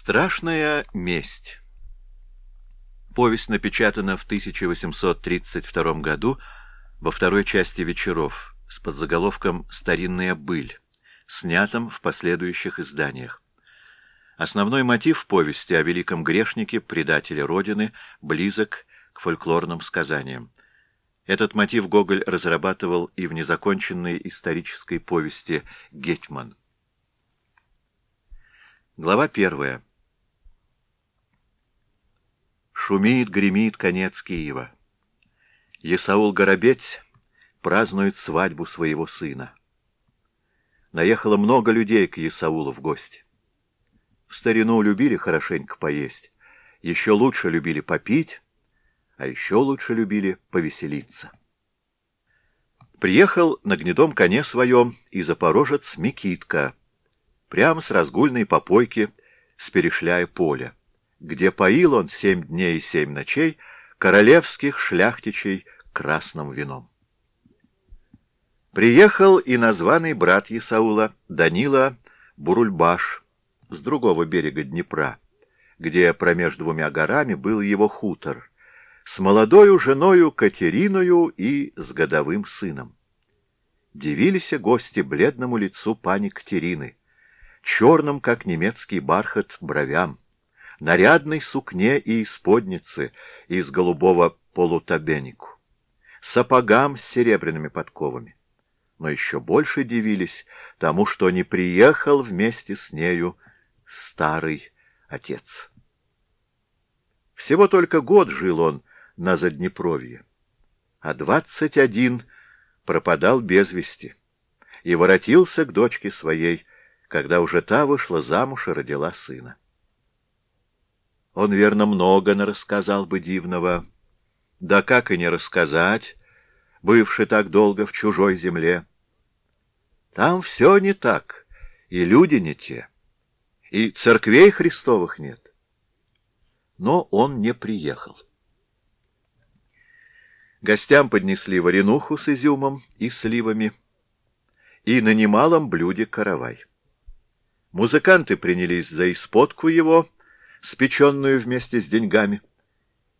Страшная месть. Повесть напечатана в 1832 году во второй части «Вечеров» с подзаголовком «Старинная быль», снятом в последующих изданиях. Основной мотив повести о великом грешнике, предателе Родины, близок к фольклорным сказаниям. Этот мотив Гоголь разрабатывал и в незаконченной исторической повести «Гетьман». Глава первая. Шумит, гремит конец Киева. Есаул Горобец празднует свадьбу своего сына. Наехало много людей к Есаулу в гости. В старину любили хорошенько поесть, еще лучше любили попить, а еще лучше любили повеселиться. Приехал на гнедом коне своем и запорожец Микитка, прямо с разгульной попойки с перешляя поля, где поил он семь дней и семь ночей королевских шляхтичей красным вином. Приехал и названный брат Исаула, Данила Бурульбаш, с другого берега Днепра, где промеж двумя горами был его хутор, с молодою женою Катериною и с годовым сыном. Дивились гости бледному лицу пани Катерины, черным, как немецкий бархат, бровям, нарядной сукне и исподнице из голубого полутабенику, сапогам с серебряными подковами. Но еще больше дивились тому, что не приехал вместе с нею старый отец. Всего только год жил он на Заднепровье, а двадцать один пропадал без вести и воротился к дочке своей, когда уже та вышла замуж и родила сына. Он, верно, много нарассказал бы дивного. Да как и не рассказать, бывший так долго в чужой земле. Там все не так, и люди не те, и церквей Христовых нет. Но он не приехал. Гостям поднесли варенуху с изюмом и сливами, и на немалом блюде каравай. Музыканты принялись за исподку его, спеченную вместе с деньгами,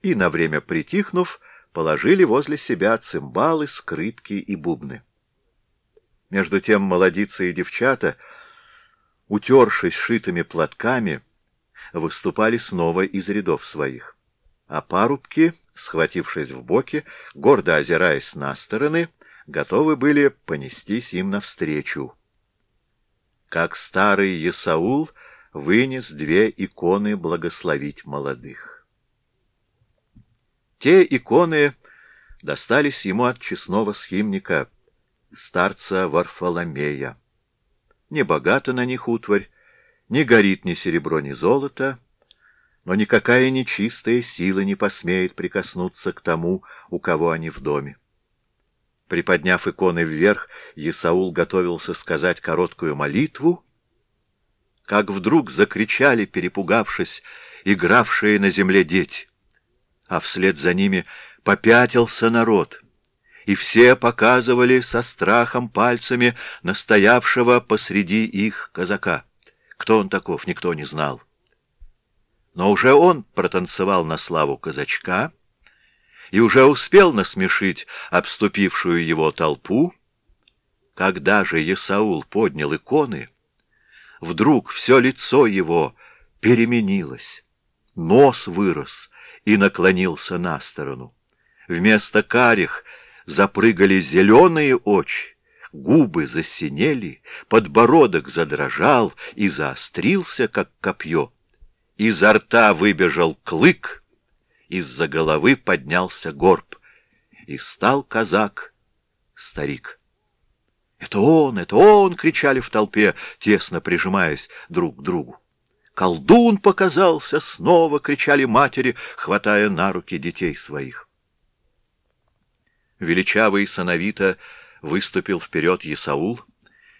и, на время притихнув, положили возле себя цимбалы, скрипки и бубны. Между тем молодицы и девчата, утершись шитыми платками, выступали снова из рядов своих, а парубки, схватившись в боки, гордо озираясь на стороны, готовы были понестись им навстречу как старый Есаул вынес две иконы благословить молодых. Те иконы достались ему от честного схимника, старца Варфоломея. Не богата на них утварь, не горит ни серебро, ни золото, но никакая нечистая сила не посмеет прикоснуться к тому, у кого они в доме. Приподняв иконы вверх, Исаул готовился сказать короткую молитву, как вдруг закричали, перепугавшись, игравшие на земле дети. А вслед за ними попятился народ, и все показывали со страхом пальцами настоявшего посреди их казака. Кто он таков, никто не знал. Но уже он протанцевал на славу казачка — и уже успел насмешить обступившую его толпу, когда же Есаул поднял иконы, вдруг все лицо его переменилось, нос вырос и наклонился на сторону. Вместо карих запрыгали зеленые очи, губы засинели, подбородок задрожал и заострился, как копье. Изо рта выбежал клык, из-за головы поднялся горб, и стал казак, старик. «Это он! Это он!» — кричали в толпе, тесно прижимаясь друг к другу. «Колдун показался!» — снова кричали матери, хватая на руки детей своих. Величавый сановито выступил вперед Исаул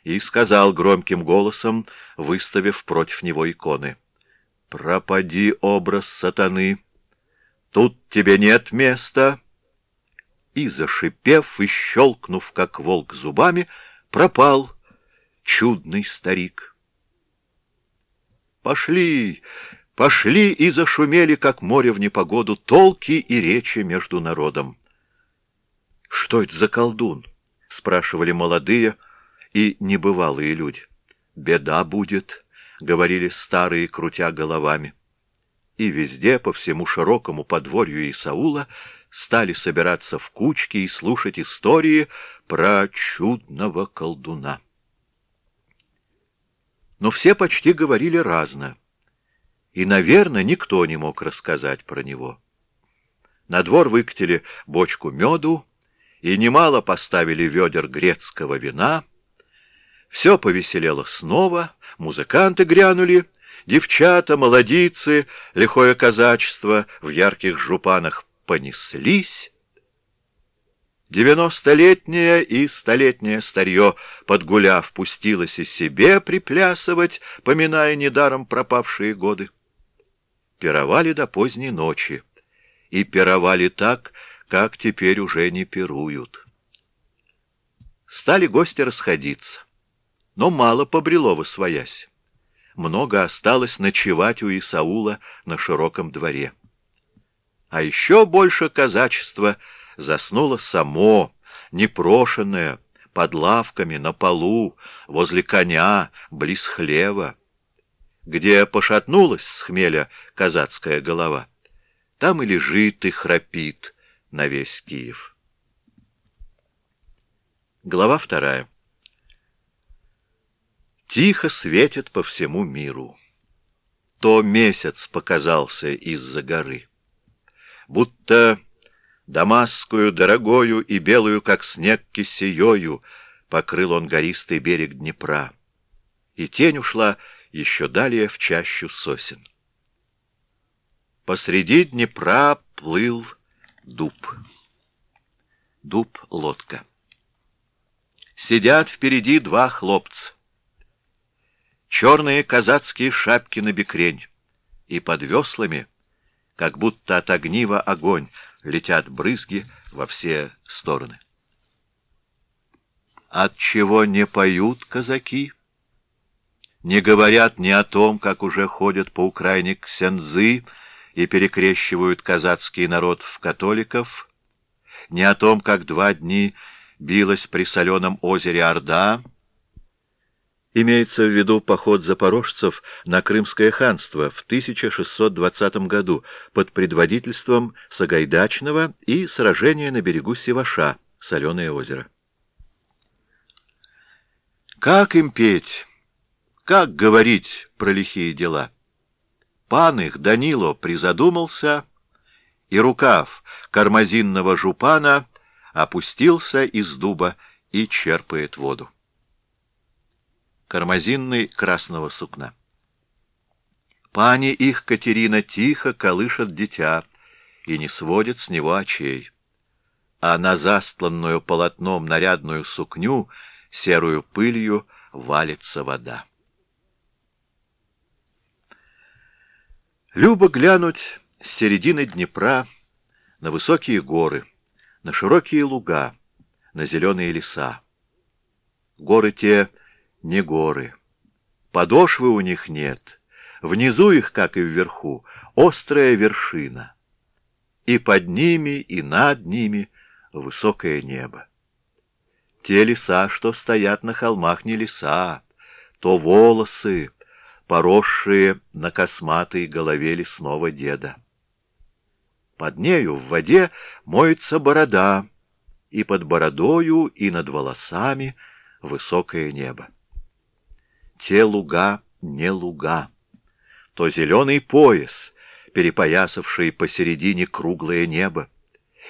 и сказал громким голосом, выставив против него иконы, «Пропади образ сатаны!» Тут тебе нет места. И, зашипев и щелкнув, как волк зубами, пропал чудный старик. Пошли, пошли и зашумели, как море в непогоду, толки и речи между народом. — Что это за колдун? — спрашивали молодые и небывалые люди. — Беда будет, — говорили старые, крутя головами. И везде, по всему широкому подворью Исаула, стали собираться в кучки и слушать истории про чудного колдуна. Но все почти говорили разно, и, наверное, никто не мог рассказать про него. На двор выкатили бочку меду и немало поставили ведер грецкого вина. Все повеселело снова, музыканты грянули, девчата, молодицы, лихое казачество в ярких жупанах понеслись. Девяностолетнее и столетнее старье, подгуляв, пустилось и себе приплясывать, поминая недаром пропавшие годы. Пировали до поздней ночи, и пировали так, как теперь уже не пируют. Стали гости расходиться, но мало побрело восвоясь. Много осталось ночевать у Исаула на широком дворе. А еще больше казачества заснуло само, непрошенное, под лавками, на полу, возле коня, близ хлева. Где пошатнулась с хмеля казацкая голова, там и лежит и храпит на весь Киев. Глава вторая. Тихо светит по всему миру. То месяц показался из-за горы будто дамасскую, дорогою и белую, как снег, кисеёю, покрыл он гористый берег Днепра, и тень ушла еще далее в чащу сосен. Посреди Днепра плыл дуб. Дуб-лодка. Сидят впереди два хлопца. Черные казацкие шапки на бекрень, и под веслами — как будто от огнива огонь, летят брызги во все стороны. От чего не поют казаки? Не говорят ни о том, как уже ходят по Украине ксензы и перекрещивают казацкий народ в католиков, ни о том, как два дни билась при соленом озере Орда, Имеется в виду поход запорожцев на Крымское ханство в 1620 году под предводительством Сагайдачного и сражение на берегу Севаша, Соленое озеро. Как им петь? Как говорить про лихие дела? Пан их, Данило, призадумался, и рукав кармазинного жупана опустился из дуба и черпает воду кармазинный красного сукна. Пани их Катерина тихо колышет дитя и не сводит с него очей, а на застланную полотном нарядную сукню серую пылью валится вода. Любо глянуть с середины Днепра на высокие горы, на широкие луга, на зеленые леса. Горы те не горы. Подошвы у них нет. Внизу их, как и вверху, острая вершина. И под ними, и над ними высокое небо. Те леса, что стоят на холмах, не леса, то волосы, поросшие на косматой голове лесного деда. Под нею в воде моется борода, и под бородою, и над волосами высокое небо те луга не луга, то зеленый пояс, перепоясавший посередине круглое небо,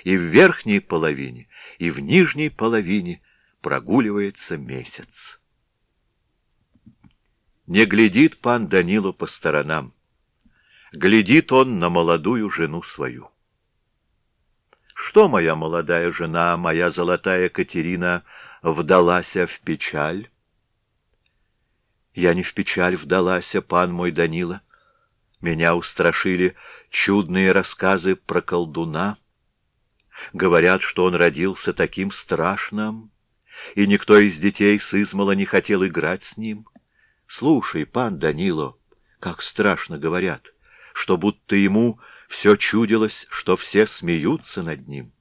и в верхней половине, и в нижней половине прогуливается месяц. Не глядит пан Данило по сторонам. Глядит он на молодую жену свою. Что моя молодая жена, моя золотая Катерина, вдалася в печаль? Я не в печаль вдалася, пан мой Данила. Меня устрашили чудные рассказы про колдуна. Говорят, что он родился таким страшным, и никто из детей с измала не хотел играть с ним. Слушай, пан Данило, как страшно говорят, что будто ему все чудилось, что все смеются над ним.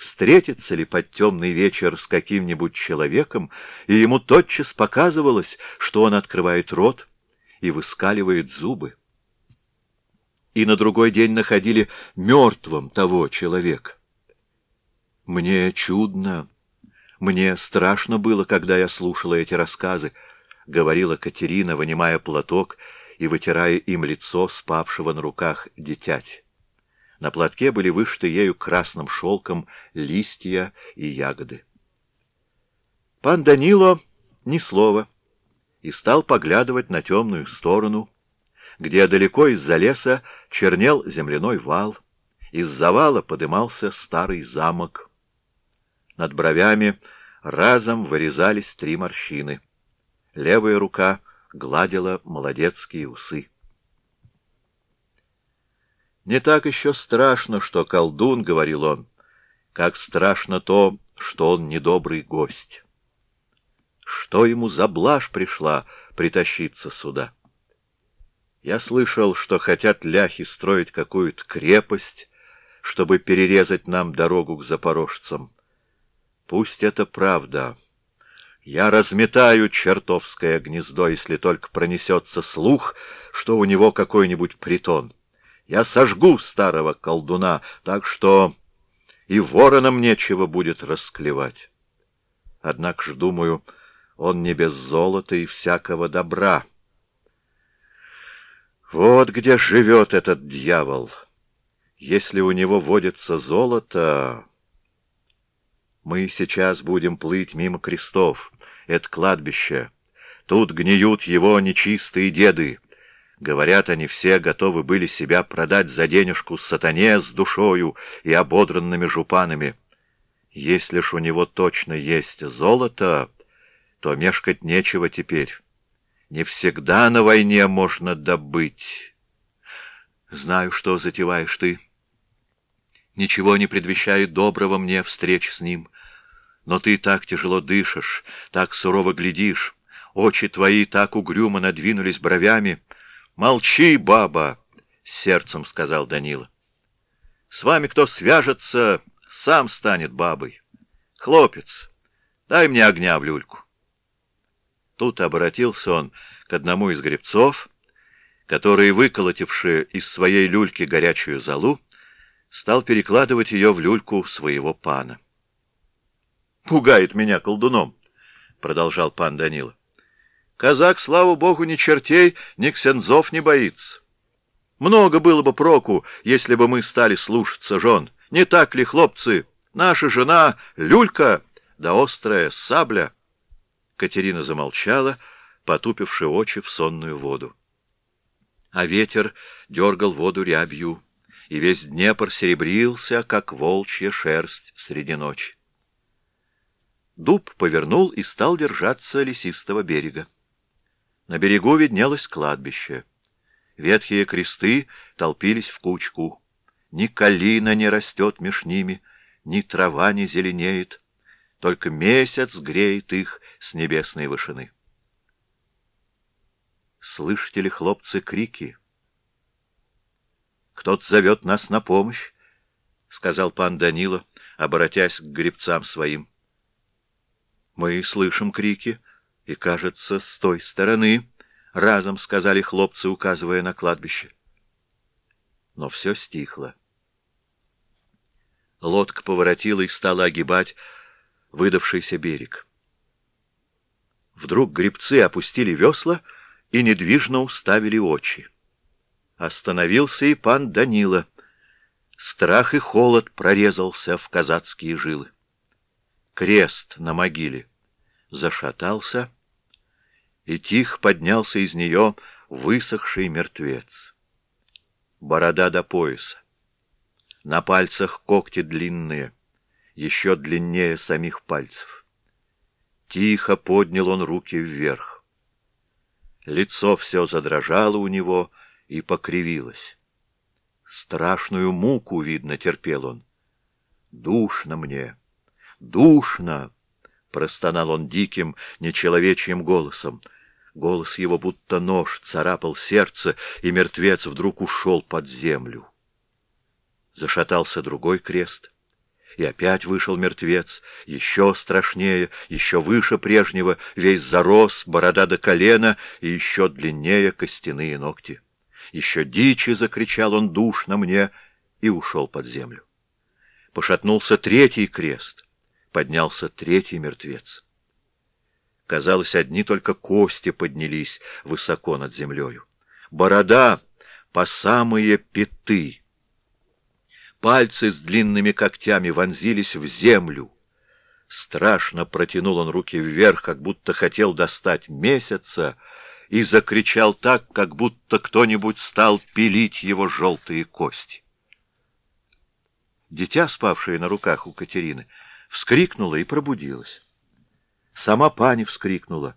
Встретится ли под темный вечер с каким-нибудь человеком, и ему тотчас показывалось, что он открывает рот и выскаливает зубы. И на другой день находили мертвым того человека. Мне чудно, мне страшно было, когда я слушала эти рассказы, — говорила Катерина, вынимая платок и вытирая им лицо спавшего на руках дитять. На платке были вышиты ею красным шелком листья и ягоды. Пан Данило ни слова и стал поглядывать на темную сторону, где далеко из-за леса чернел земляной вал, из завала подымался старый замок. Над бровями разом вырезались три морщины. Левая рука гладила молодецкие усы. «Не так еще страшно, что колдун», — говорил он, — «как страшно то, что он недобрый гость. Что ему за блажь пришла притащиться сюда?» Я слышал, что хотят ляхи строить какую-то крепость, чтобы перерезать нам дорогу к запорожцам. Пусть это правда. Я разметаю чертовское гнездо, если только пронесется слух, что у него какой-нибудь притон. Я сожгу старого колдуна, так что и воронам нечего будет расклевать. Однако ж, думаю, он не без золота и всякого добра. Вот где живет этот дьявол. Если у него водится золото... Мы сейчас будем плыть мимо крестов. Это кладбище. Тут гниют его нечистые деды. Говорят, они все готовы были себя продать за денежку сатане с душою и ободранными жупанами. Если ж у него точно есть золото, то мешкать нечего теперь. Не всегда на войне можно добыть. Знаю, что затеваешь ты. Ничего не предвещает доброго мне встреч с ним. Но ты так тяжело дышишь, так сурово глядишь, очи твои так угрюмо надвинулись бровями. «Молчи, баба!» — сердцем сказал Данила. «С вами кто свяжется, сам станет бабой. Хлопец, дай мне огня в люльку». Тут обратился он к одному из гребцов, который, выколотивший из своей люльки горячую золу, стал перекладывать ее в люльку своего пана. «Пугает меня колдуном», — продолжал пан Данила. «Казак, слава богу, ни чертей, ни ксензов не боится. Много было бы проку, если бы мы стали слушаться жен. Не так ли, хлопцы? Наша жена — люлька, да острая сабля». Катерина замолчала, потупивши очи в сонную воду. А ветер дергал воду рябью и весь Днепр серебрился, как волчья шерсть среди ночи. Дуб повернул и стал держаться лесистого берега. На берегу виднелось кладбище. Ветхие кресты толпились в кучку. Ни калина не растет меж ними, ни трава не зеленеет, только месяц греет их с небесной вышины. Слышите ли, хлопцы, крики? Кто-то зовет нас на помощь, — сказал пан Данила, обратясь к гребцам своим. Мы слышим крики, и, кажется, с той стороны, — разом сказали хлопцы, указывая на кладбище. Но все стихло. Лодка поворотила и стала огибать выдавшийся берег. Вдруг гребцы опустили весла и недвижно уставили очи. Остановился и пан Данила. Страх и холод прорезался в казацкие жилы. Крест на могиле зашатался, и тихо поднялся из нее высохший мертвец. Борода до пояса. На пальцах когти длинные, еще длиннее самих пальцев. Тихо поднял он руки вверх. Лицо все задрожало у него, и покривилась. Страшную муку, видно, терпел он. «Душно мне! Душно!» — простонал он диким, нечеловечьим голосом. Голос его будто нож царапал сердце, и мертвец вдруг ушел под землю. Зашатался другой крест, и опять вышел мертвец, еще страшнее, еще выше прежнего, весь зарос, борода до колена и еще длиннее костяные ногти. Еще дичи закричал он душно мне и ушел под землю. Пошатнулся третий крест, поднялся третий мертвец. Казалось, одни только кости поднялись высоко над землею. Борода по самые пяты. Пальцы с длинными когтями вонзились в землю. Страшно протянул он руки вверх, как будто хотел достать месяца, и закричал так, как будто кто-нибудь стал пилить его желтые кости. Дитя, спавшее на руках у Катерины, вскрикнуло и пробудилось. Сама пани вскрикнула.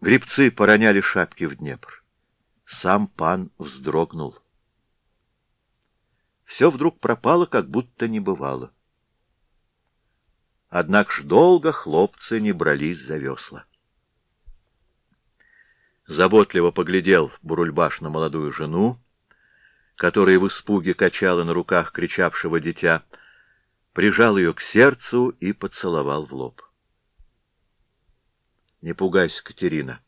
Грибцы пороняли шапки в Днепр. Сам пан вздрогнул. Все вдруг пропало, как будто не бывало. Однако ж долго хлопцы не брались за весла. Заботливо поглядел Бурульбаш на молодую жену, которая в испуге качала на руках кричавшего дитя, прижал ее к сердцу и поцеловал в лоб. Не пугайся, Катерина.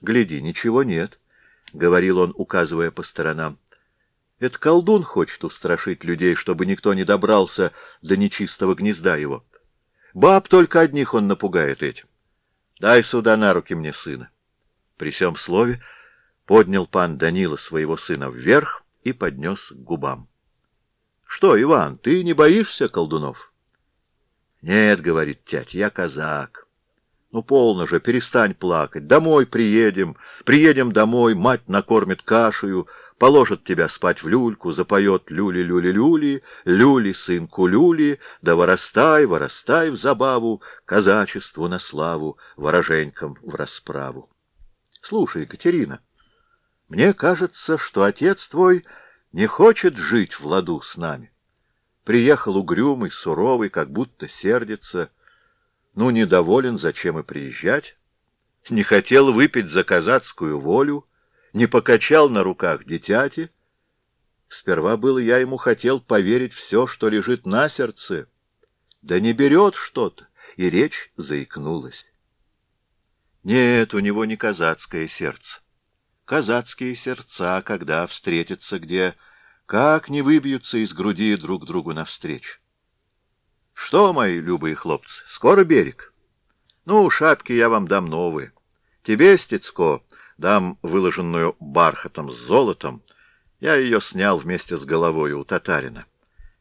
Гляди, ничего нет, — говорил он, указывая по сторонам. Это колдун хочет устрашить людей, чтобы никто не добрался до нечистого гнезда его. Баб только одних он напугает этим. Дай сюда на руки мне сына. При всем слове поднял пан Данила своего сына вверх и поднес к губам. — Что, Иван, ты не боишься колдунов? — Нет, — говорит тять, — я казак. Ну, полно же, перестань плакать. Домой приедем. Приедем домой, мать накормит кашею, положит тебя спать в люльку, запоет люли-люли-люли, люли, сынку, люли, да вырастай, вырастай в забаву, казачеству на славу, вороженькам в расправу. Слушай, Екатерина, мне кажется, что отец твой не хочет жить в ладу с нами. Приехал угрюмый, суровый, как будто сердится, ну, недоволен, зачем и приезжать? Не хотел выпить за казацкую волю, не покачал на руках дитяти. Сперва было я ему хотел поверить все, что лежит на сердце. Да не берет что-то, и речь заикнулась. Нет, у него не казацкое сердце. Казацкие сердца, когда встретятся где, как не выбьются из груди друг другу навстречу. Что, мои любые хлопцы, скоро берег? Ну, шапки я вам дам новые. Тебе, Стецко, дам выложенную бархатом с золотом. Я ее снял вместе с головой у татарина.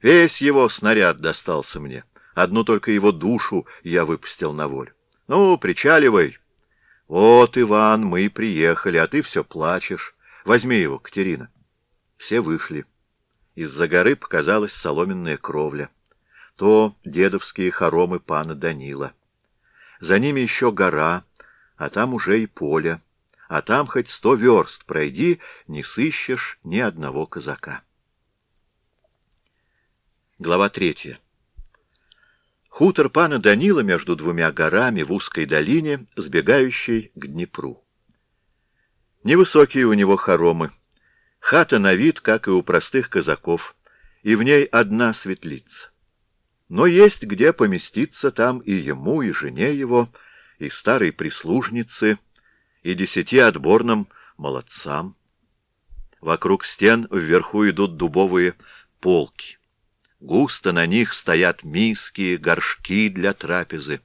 Весь его снаряд достался мне. Одну только его душу я выпустил на волю. Ну, причаливай. Вот, Иван, мы приехали, а ты все плачешь. Возьми его, Катерина. Все вышли. Из-за горы показалась соломенная кровля то дедовские хоромы пана Данила. За ними еще гора, а там уже и поле, а там хоть сто верст пройди, не сыщешь ни одного казака. Глава третья. Хутор пана Данила между двумя горами в узкой долине, сбегающей к Днепру. Невысокие у него хоромы, хата на вид, как и у простых казаков, и в ней одна светлица. Но есть где поместиться там и ему, и жене его, и старой прислужнице, и десяти отборным молодцам. Вокруг стен вверху идут дубовые полки. Густо на них стоят миски, горшки для трапезы.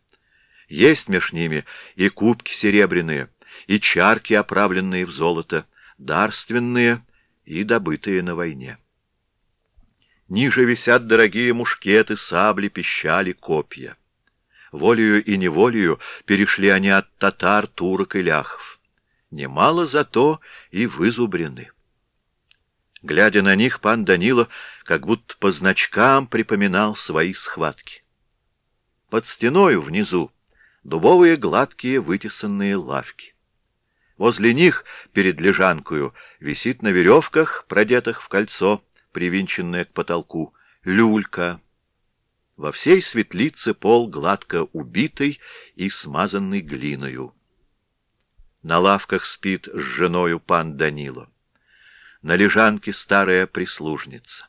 Есть меж ними и кубки серебряные, и чарки, оправленные в золото, дарственные и добытые на войне. Ниже висят дорогие мушкеты, сабли, пищали, копья. Волею и неволею перешли они от татар, турок и ляхов. Немало зато и вызубрены. Глядя на них, пан Данила как будто по значкам припоминал свои схватки. Под стеною внизу дубовые гладкие вытесанные лавки. Возле них, перед лежанкою, висит на веревках, продетых в кольцо, привинченная к потолку, люлька. Во всей светлице пол гладко убитый и смазанный глиною. На лавках спит с женою пан Данило. На лежанке старая прислужница.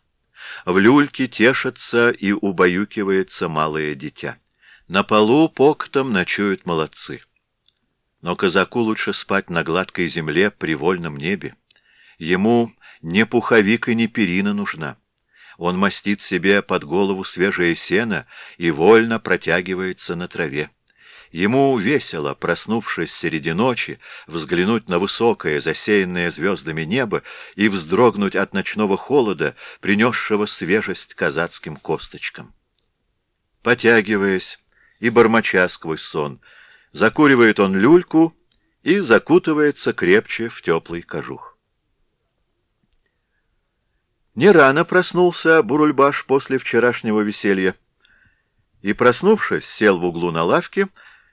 В люльке тешится и убаюкивается малое дитя. На полу поктом ночуют молодцы. Но казаку лучше спать на гладкой земле при вольном небе. Ему не пуховик и не перина нужна. Он мастит себе под голову свежее сено и вольно протягивается на траве. Ему весело, проснувшись среди ночи, взглянуть на высокое, засеянное звездами небо и вздрогнуть от ночного холода, принесшего свежесть казацким косточкам. Потягиваясь и бормоча сквозь сон, закуривает он люльку и закутывается крепче в теплый кожух. Не рано проснулся Бурульбаш после вчерашнего веселья и, проснувшись, сел в углу на лавке,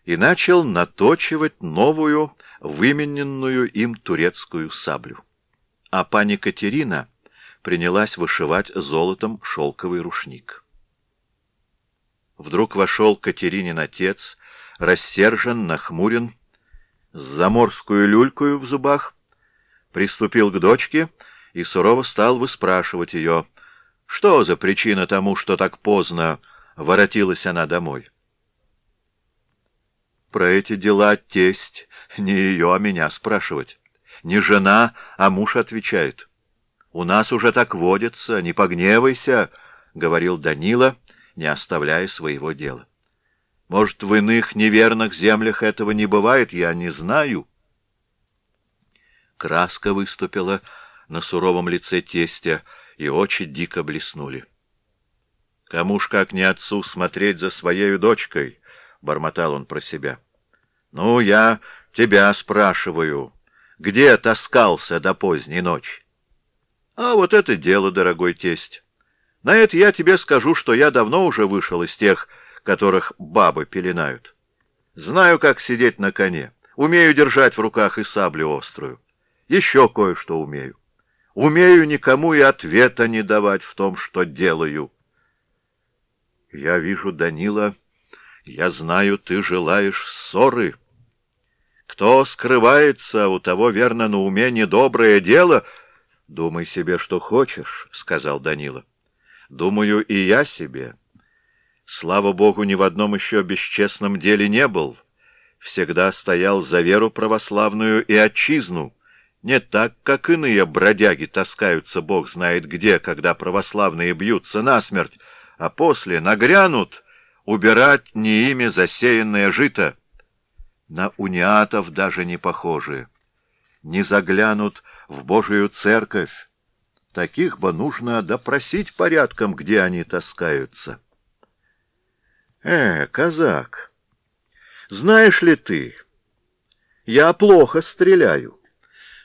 и начал наточивать новую, вымененную им турецкую саблю. А пани Катерина принялась вышивать золотом шелковый рушник. Вдруг вошел Катеринин отец, рассержен, нахмурен, с заморскую люлькою в зубах, приступил к дочке и сурово стал выспрашивать ее, что за причина тому, что так поздно воротилась она домой. Про эти дела тесть, не ее, а меня спрашивать. Не жена, а муж отвечает. У нас уже так водится, не погневайся, — говорил Данила, не оставляя своего дела. Может, в иных неверных землях этого не бывает, я не знаю. Краска выступила на суровом лице тестя, и очи дико блеснули. Кому ж как не отцу смотреть за своей дочкой, — бормотал он про себя. — Ну, я тебя спрашиваю, где таскался до поздней ночи? — А вот это дело, дорогой тесть. На это я тебе скажу, что я давно уже вышел из тех, которых бабы пеленают. Знаю, как сидеть на коне, умею держать в руках и саблю острую. Еще кое-что умею. Умею никому и ответа не давать в том, что делаю. Я вижу, Данила... Я знаю, ты желаешь ссоры. Кто скрывается, у того, верно, на уме недоброе дело. Думай себе, что хочешь, — сказал Данила. Думаю, и я себе. Слава богу, ни в одном еще бесчестном деле не был. Всегда стоял за веру православную и отчизну. Не так, как иные бродяги таскаются, бог знает где, когда православные бьются насмерть, а после нагрянут — убирать не ими засеянное жито. На униатов даже не похожи. Не заглянут в Божию церковь. Таких бы нужно допросить порядком, где они таскаются. Э, казак, знаешь ли ты, я плохо стреляю.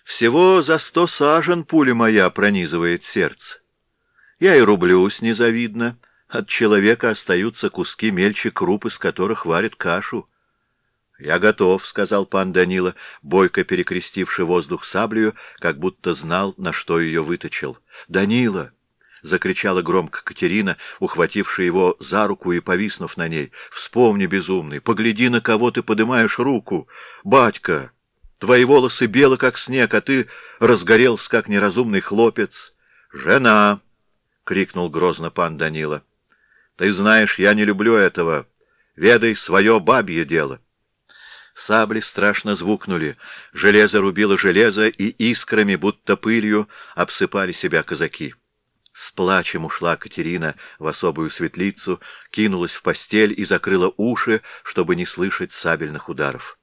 Всего за сто сажен пуля моя пронизывает сердце. Я и рублюсь незавидно, — от человека остаются куски мельче круп, из которых варят кашу. — Я готов, — сказал пан Данила, бойко перекрестивший воздух саблею, как будто знал, на что ее выточил. — Данила! — закричала громко Катерина, ухватившая его за руку и повиснув на ней. — Вспомни, безумный, погляди, на кого ты поднимаешь руку. Батька! Твои волосы белы, как снег, а ты разгорелся, как неразумный хлопец. — Жена! — крикнул грозно пан Данила. — ты знаешь, я не люблю этого. Ведай свое бабье дело. Сабли страшно звукнули. Железо рубило железо, и искрами, будто пылью, обсыпали себя казаки. С плачем ушла Катерина в особую светлицу, кинулась в постель и закрыла уши, чтобы не слышать сабельных ударов.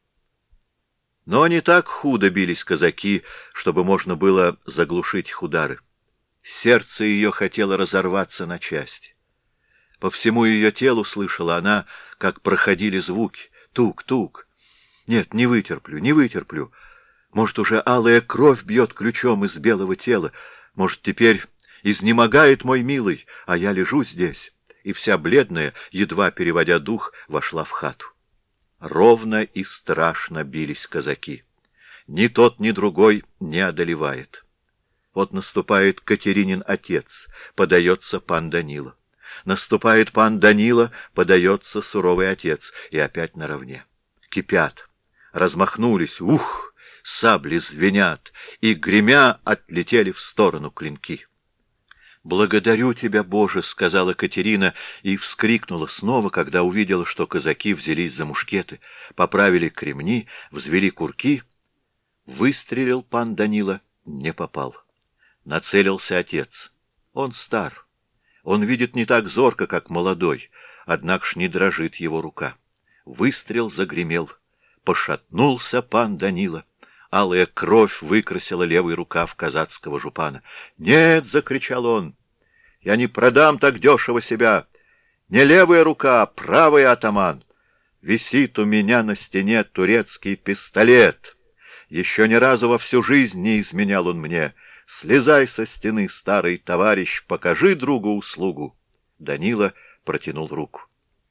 Но не так худо бились казаки, чтобы можно было заглушить их удары. Сердце ее хотело разорваться на части. По всему ее телу слышала она, как проходили звуки. Тук-тук. Нет, не вытерплю, не вытерплю. Может, уже алая кровь бьет ключом из белого тела. Может, теперь изнемогает мой милый, а я лежу здесь. И вся бледная, едва переводя дух, вошла в хату. Ровно и страшно бились казаки. Ни тот, ни другой не одолевает. Вот наступает Катеринин отец, подается пан Данила. Наступает пан Данила, подается суровый отец, и опять наравне. Кипят, размахнулись, ух, сабли звенят, и, гремя, отлетели в сторону клинки. «Благодарю тебя, Боже!» — сказала Катерина и вскрикнула снова, когда увидела, что казаки взялись за мушкеты, поправили кремни, взвели курки. Выстрелил пан Данила, не попал. Нацелился отец. Он стар. Он видит не так зорко, как молодой, однако ж не дрожит его рука. Выстрел загремел. Пошатнулся пан Данила. Алая кровь выкрасила левый рукав казацкого жупана. «Нет!» — закричал он. «Я не продам так дешево себя! Не левая рука, а правый атаман! Висит у меня на стене турецкий пистолет! Еще ни разу во всю жизнь не изменял он мне! Слезай со стены, старый товарищ, покажи другу услугу!» Данила протянул руку.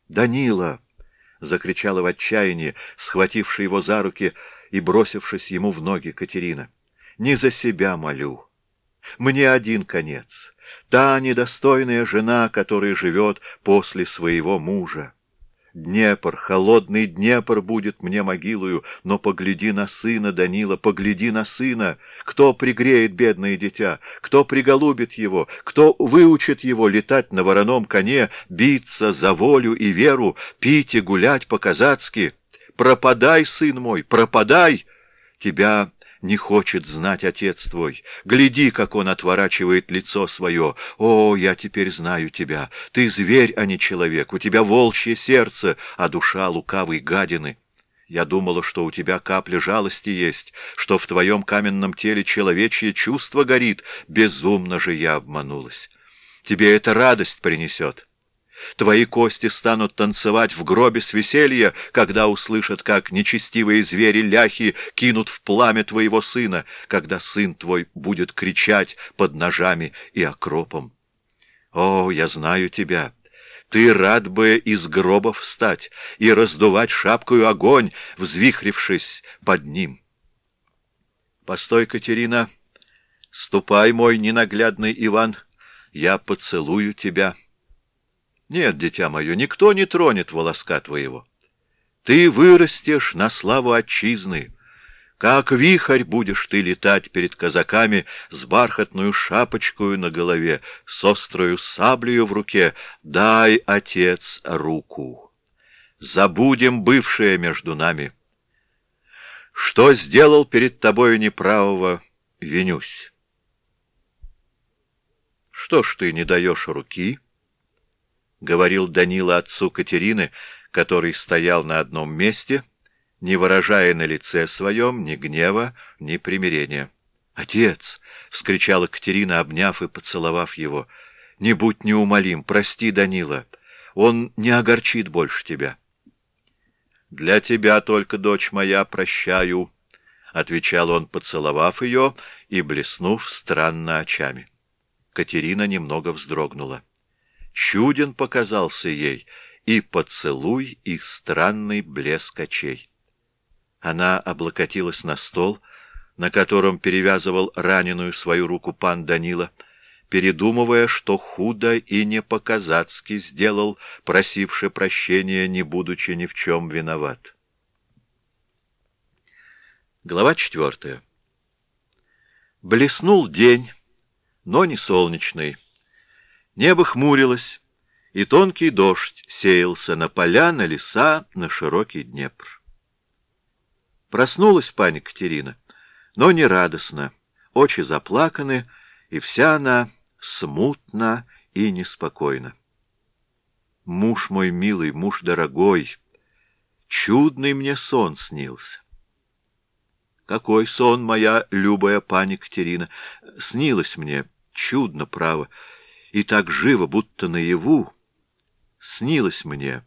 «Данила!» — закричала в отчаянии, схвативши его за руки — и бросившись ему в ноги Катерина. «Не за себя молю. Мне один конец. Та недостойная жена, которая живет после своего мужа. Днепр, холодный Днепр будет мне могилою, но погляди на сына, Данила, погляди на сына. Кто пригреет бедное дитя? Кто приголубит его? Кто выучит его летать на вороном коне, биться за волю и веру, пить и гулять по-казацки?» Пропадай, сын мой, пропадай! Тебя не хочет знать отец твой. Гляди, как он отворачивает лицо свое. О, я теперь знаю тебя. Ты зверь, а не человек. У тебя волчье сердце, а душа лукавой гадины. Я думала, что у тебя капля жалости есть, что в твоем каменном теле человечье чувство горит. Безумно же я обманулась. Тебе это радость принесет. Твои кости станут танцевать в гробе с веселья, когда услышат, как нечестивые звери-ляхи кинут в пламя твоего сына, когда сын твой будет кричать под ножами и окропом. О, я знаю тебя! Ты рад бы из гробов встать и раздувать шапкою огонь, взвихрившись под ним. Постой, Катерина, ступай, мой ненаглядный Иван, я поцелую тебя». Нет, дитя мое, никто не тронет волоска твоего. Ты вырастешь на славу отчизны. Как вихрь будешь ты летать перед казаками с бархатную шапочкою на голове, с острою саблею в руке. Дай, отец, руку. Забудем бывшее между нами. Что сделал перед тобою неправого, винюсь. Что ж ты не даешь руки?» — говорил Данила отцу Катерины, который стоял на одном месте, не выражая на лице своем ни гнева, ни примирения. «Отец!» — вскричала Катерина, обняв и поцеловав его. «Не будь неумолим, прости, Данила, он не огорчит больше тебя». «Для тебя только, дочь моя, прощаю», — отвечал он, поцеловав ее и блеснув странно очами. Катерина немного вздрогнула. Чуден показался ей и поцелуй, и странный блеск очей. Она облокотилась на стол, на котором перевязывал раненую свою руку пан Данила, передумывая, что худо и не по-казацки сделал, просивший прощения, не будучи ни в чем виноват. Глава четвертая. Блеснул день, но не солнечный. Небо хмурилось, и тонкий дождь сеялся на поля, на леса, на широкий Днепр. Проснулась пани Катерина, но не радостно, очи заплаканы, и вся она смутна и неспокойна. Муж мой милый, муж дорогой, чудный мне сон снился. Какой сон, моя любая пани Катерина! Снилось мне, чудно, право, и так живо, будто наяву, снилось мне,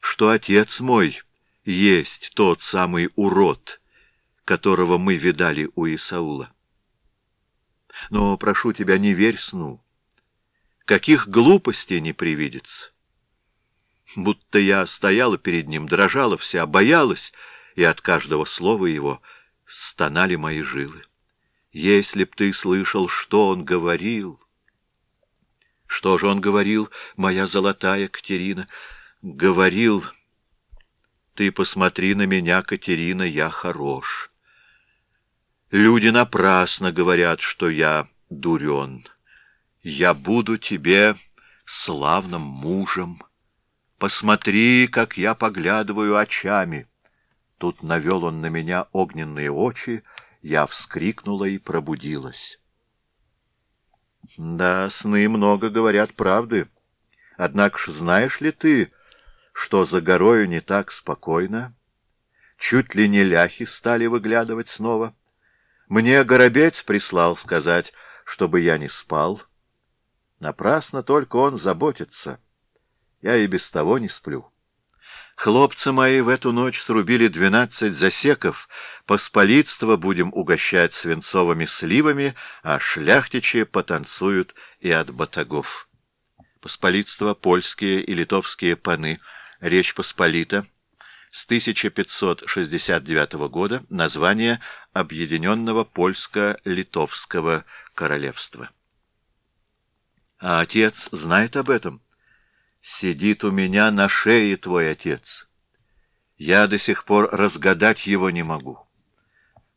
что отец мой есть тот самый урод, которого мы видали у Исаула. Но, прошу тебя, не верь сну. Каких глупостей не привидится. Будто я стояла перед ним, дрожала вся, боялась, и от каждого слова его стонали мои жилы. Если б ты слышал, что он говорил... Что же он говорил, моя золотая Катерина? Говорил, ты посмотри на меня, Катерина, я хорош. Люди напрасно говорят, что я дурен. Я буду тебе славным мужем. Посмотри, как я поглядываю очами. Тут навел он на меня огненные очи, я вскрикнула и пробудилась. Да, сны много говорят правды. Однако ж знаешь ли ты, что за горою не так спокойно? Чуть ли не ляхи стали выглядывать снова. Мне горобец прислал сказать, чтобы я не спал. Напрасно только он заботится. Я и без того не сплю. Хлопцы мои в эту ночь срубили двенадцать засеков, посполитство будем угощать свинцовыми сливами, а шляхтичи потанцуют и от батагов. Посполитство, польские и литовские паны, Речь Посполита, с 1569 года название Объединенного Польско-Литовского Королевства. А отец знает об этом? Сидит у меня на шее твой отец. Я до сих пор разгадать его не могу.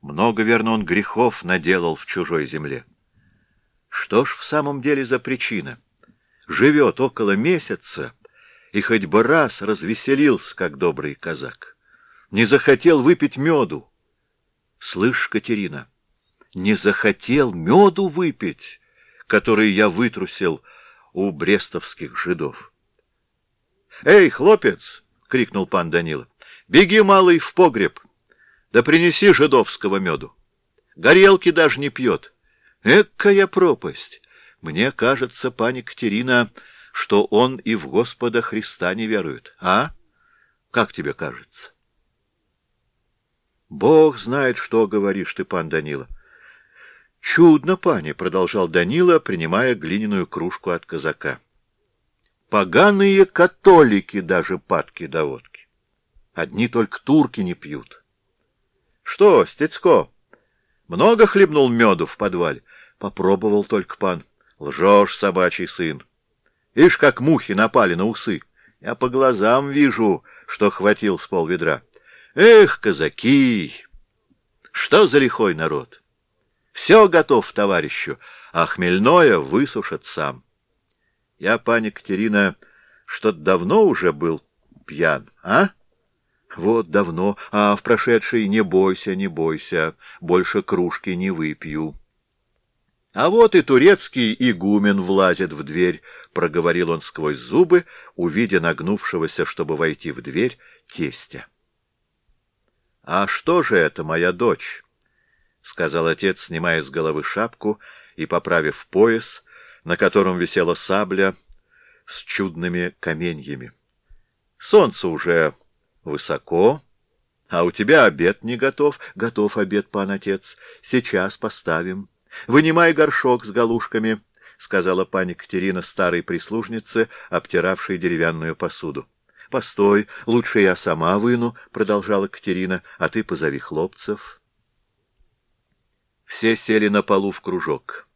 Много, верно, он грехов наделал в чужой земле. Что ж в самом деле за причина? Живет около месяца, и хоть бы раз развеселился, как добрый казак. Не захотел выпить меду. Слышь, Катерина, не захотел меду выпить, который я вытрусил у брестовских жидов. — Эй, хлопец! — крикнул пан Данила. — Беги, малый, в погреб, да принеси жидовского меду. Горелки даже не пьет. Экая пропасть! Мне кажется, пани Катерина что он и в Господа Христа не верует. А? Как тебе кажется? Бог знает, что говоришь ты, пан Данила. Чудно, пани, — продолжал Данила, принимая глиняную кружку от казака. Поганые католики даже падки до водки. Одни только турки не пьют. Что, Стецко, много хлебнул меду в подвале? Попробовал только пан. Лжешь, собачий сын. Ишь, как мухи напали на усы. Я по глазам вижу, что хватил с полведра. Эх, казаки! Что за лихой народ! Все готов товарищу, а хмельное высушат сам. Я, паня Катерина, что-то давно уже был пьян, а? Вот давно, а в прошедшей не бойся, не бойся, больше кружки не выпью. А вот и турецкий игумен влазит в дверь, — проговорил он сквозь зубы, увидя нагнувшегося, чтобы войти в дверь, тестя. — А что же это, моя дочь? — сказал отец, снимая с головы шапку и поправив пояс, на котором висела сабля с чудными каменьями. — Солнце уже высоко, а у тебя обед не готов. — Готов обед, пан отец. Сейчас поставим. — Вынимай горшок с галушками, — сказала пани Катерина старой прислужнице, обтиравшей деревянную посуду. — Постой, лучше я сама выну, — продолжала Катерина, — а ты позови хлопцев. Все сели на полу в кружок.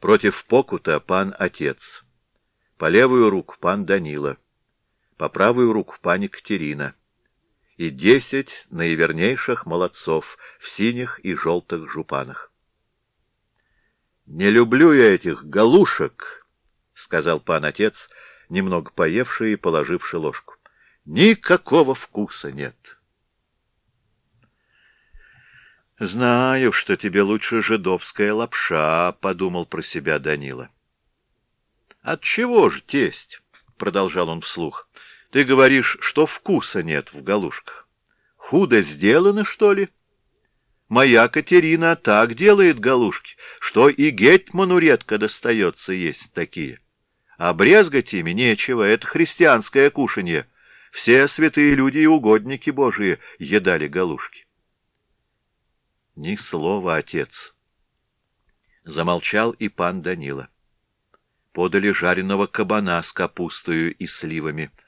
Против покута пан отец. По левую руку пан Данила. По правую руку пани Катерина. И десять наивернейших молодцов в синих и желтых жупанах. Не люблю я этих галушек, — сказал пан-отец, немного поевший и положивший ложку. Никакого вкуса нет. Знаю, что тебе лучше жидовская лапша, — подумал про себя Данила. От чего же, тесть? — продолжал он вслух. Ты говоришь, что вкуса нет в галушках. Худо сделано, что ли? — Моя Катерина так делает галушки, что и гетьману редко достается есть такие. А брезгать ими нечего, это христианское кушанье. Все святые люди и угодники Божии едали галушки. Ни слова, отец. Замолчал и пан Данила. Подали жареного кабана с капустою и сливами —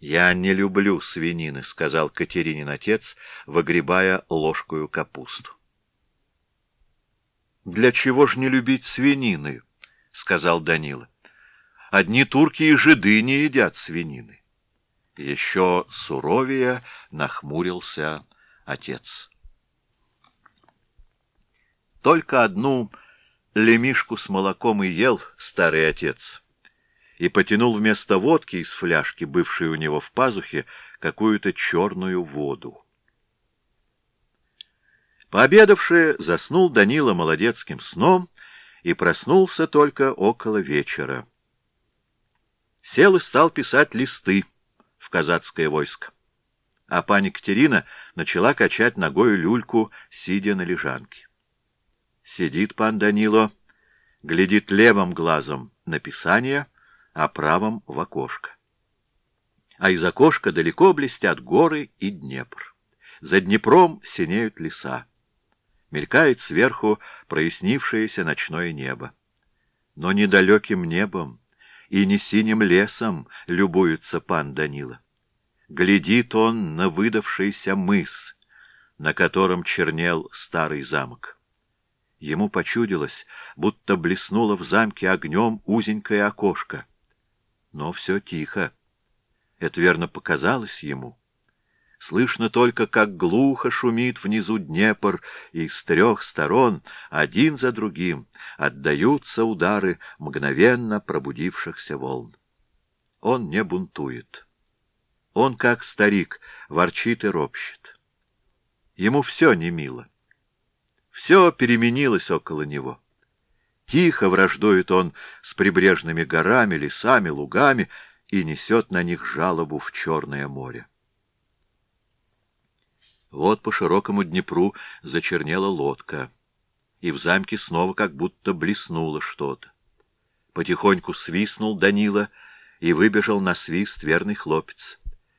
«Я не люблю свинины», — сказал Катеринин отец, выгребая ложкою капусту. «Для чего ж не любить свинины?» — сказал Данила. «Одни турки и жиды не едят свинины». Еще суровее нахмурился отец. Только одну лемишку с молоком и ел старый отец, и потянул вместо водки из фляжки, бывшей у него в пазухе, какую-то черную воду. Пообедавши, заснул Данила молодецким сном и проснулся только около вечера. Сел и стал писать листы в казацкое войско. А пани Катерина начала качать ногою люльку, сидя на лежанке. Сидит пан Данило, глядит левым глазом на писание, а правым в окошко. А из окошка далеко блестят горы и Днепр. За Днепром синеют леса. Мелькает сверху прояснившееся ночное небо. Но недалеким небом и не синим лесом любуется пан Данила. Глядит он на выдавшийся мыс, на котором чернел старый замок. Ему почудилось, будто блеснуло в замке огнем узенькое окошко. Но все тихо. Это верно показалось ему. Слышно только, как глухо шумит внизу Днепр, и с трех сторон, один за другим, отдаются удары мгновенно пробудившихся волн. Он не бунтует. Он, как старик, ворчит и ропщет. Ему все не мило. Все переменилось около него. Тихо враждует он с прибрежными горами, лесами, лугами и несет на них жалобу в Черное море. Вот по широкому Днепру зачернела лодка, и в замке снова как будто блеснуло что-то. Потихоньку свистнул Данила и выбежал на свист верный хлопец.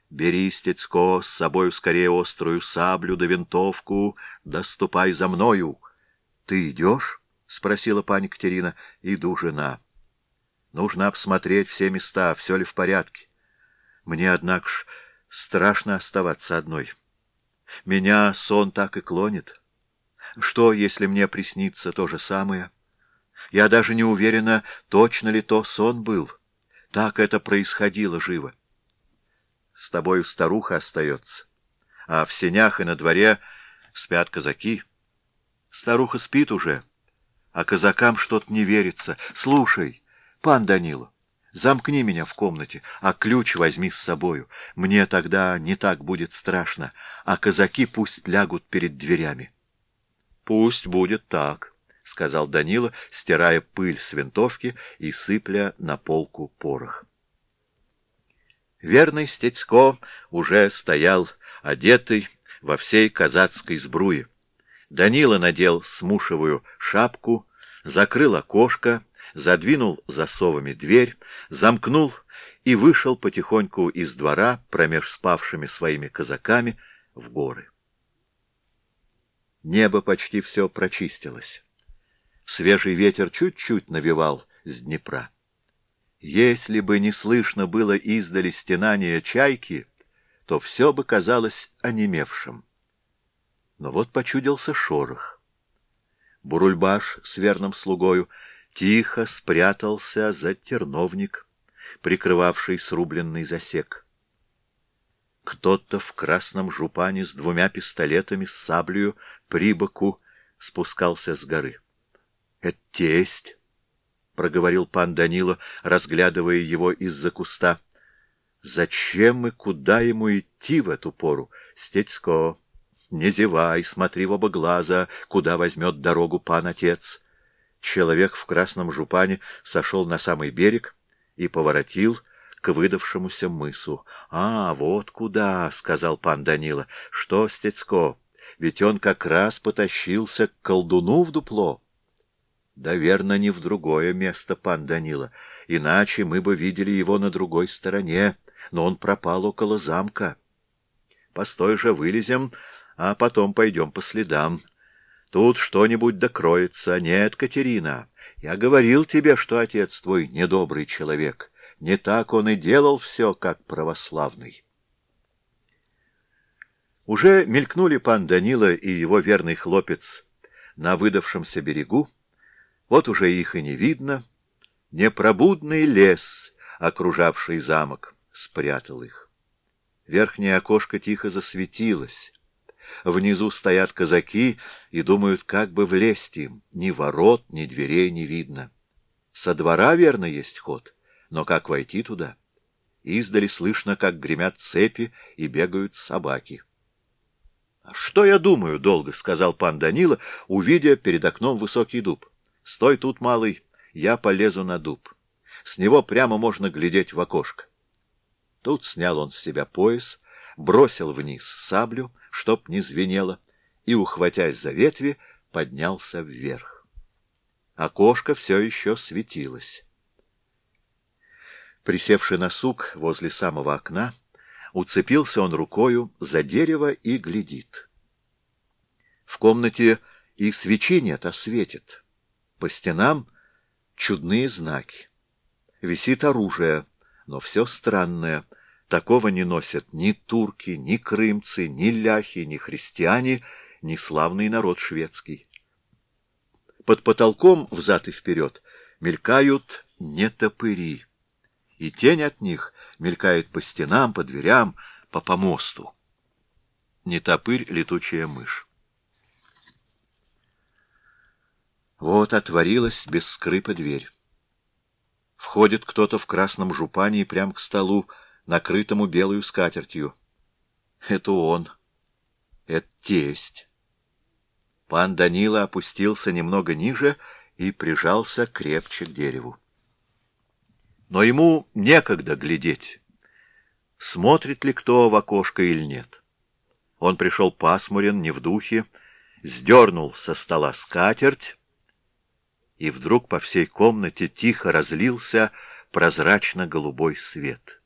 Бери, Стецко, с собою скорее острую саблю да винтовку, да ступай за мною. — Ты идешь? — спросила пани Катерина. — Иду, жена. Нужно обсмотреть все места, все ли в порядке. Мне, однако ж, страшно оставаться одной. Меня сон так и клонит. Что, если мне приснится то же самое? Я даже не уверена, точно ли то сон был. Так это происходило живо с тобою старуха остается, а в сенях и на дворе спят казаки. Старуха спит уже, а казакам что-то не верится. Слушай, пан Данила, замкни меня в комнате, а ключ возьми с собою. Мне тогда не так будет страшно, а казаки пусть лягут перед дверями. — Пусть будет так, — сказал Данила, стирая пыль с винтовки и сыпля на полку порох. Верный Стецко уже стоял, одетый во всей казацкой сбруе. Данила надел смушевую шапку, закрыл окошко, задвинул засовами дверь, замкнул и вышел потихоньку из двора промеж спавшими своими казаками в горы. Небо почти все прочистилось. Свежий ветер чуть-чуть навевал с Днепра. Если бы не слышно было издали стенания чайки, то все бы казалось онемевшим. Но вот почудился шорох. Бурульбаш с верным слугою тихо спрятался за терновник, прикрывавший срубленный засек. Кто-то в красном жупане с двумя пистолетами с саблею при боку спускался с горы. — Это тесть! Проговорил пан Данила, разглядывая его из-за куста. Зачем и куда ему идти в эту пору? Стецко, не зевай, смотри в оба глаза, куда возьмет дорогу пан-отец. Человек в красном жупане сошел на самый берег и поворотил к выдавшемуся мысу. — А, вот куда, — сказал пан Данила. — Что, Стецко, ведь он как раз потащился к колдуну в дупло. Да верно, не в другое место, пан Данила. Иначе мы бы видели его на другой стороне, но он пропал около замка. Постой же, вылезем, а потом пойдем по следам. Тут что-нибудь докроется. Нет, Катерина, я говорил тебе, что отец твой недобрый человек. Не так он и делал все, как православный. Уже мелькнули пан Данила и его верный хлопец на выдавшемся берегу, вот уже их и не видно. Непробудный лес, окружавший замок, спрятал их. Верхнее окошко тихо засветилось. Внизу стоят казаки и думают, как бы влезть им. Ни ворот, ни дверей не видно. Со двора, верно, есть ход, но как войти туда? Издали слышно, как гремят цепи и бегают собаки. — Что я думаю, долго, — сказал пан Данила, увидя перед окном высокий дуб. — Стой тут, малый, я полезу на дуб. С него прямо можно глядеть в окошко. Тут снял он с себя пояс, бросил вниз саблю, чтоб не звенело, и, ухватясь за ветви, поднялся вверх. Окошко все еще светилось. Присевший на сук возле самого окна, уцепился он рукою за дерево и глядит. В комнате и свечи нет, а светит. По стенам чудные знаки. Висит оружие, но все странное. Такого не носят ни турки, ни крымцы, ни ляхи, ни христиане, ни славный народ шведский. Под потолком взад и вперед мелькают нетопыри, и тень от них мелькает по стенам, по дверям, по помосту. Нетопырь — летучая мышь. Вот отворилась без скрипа дверь. Входит кто-то в красном жупане прямо к столу, накрытому белую скатертью. Это он. Это тесть. Пан Данила опустился немного ниже и прижался крепче к дереву. Но ему некогда глядеть, смотрит ли кто в окошко или нет. Он пришел пасмурен, не в духе, сдернул со стола скатерть, и вдруг по всей комнате тихо разлился прозрачно-голубой свет.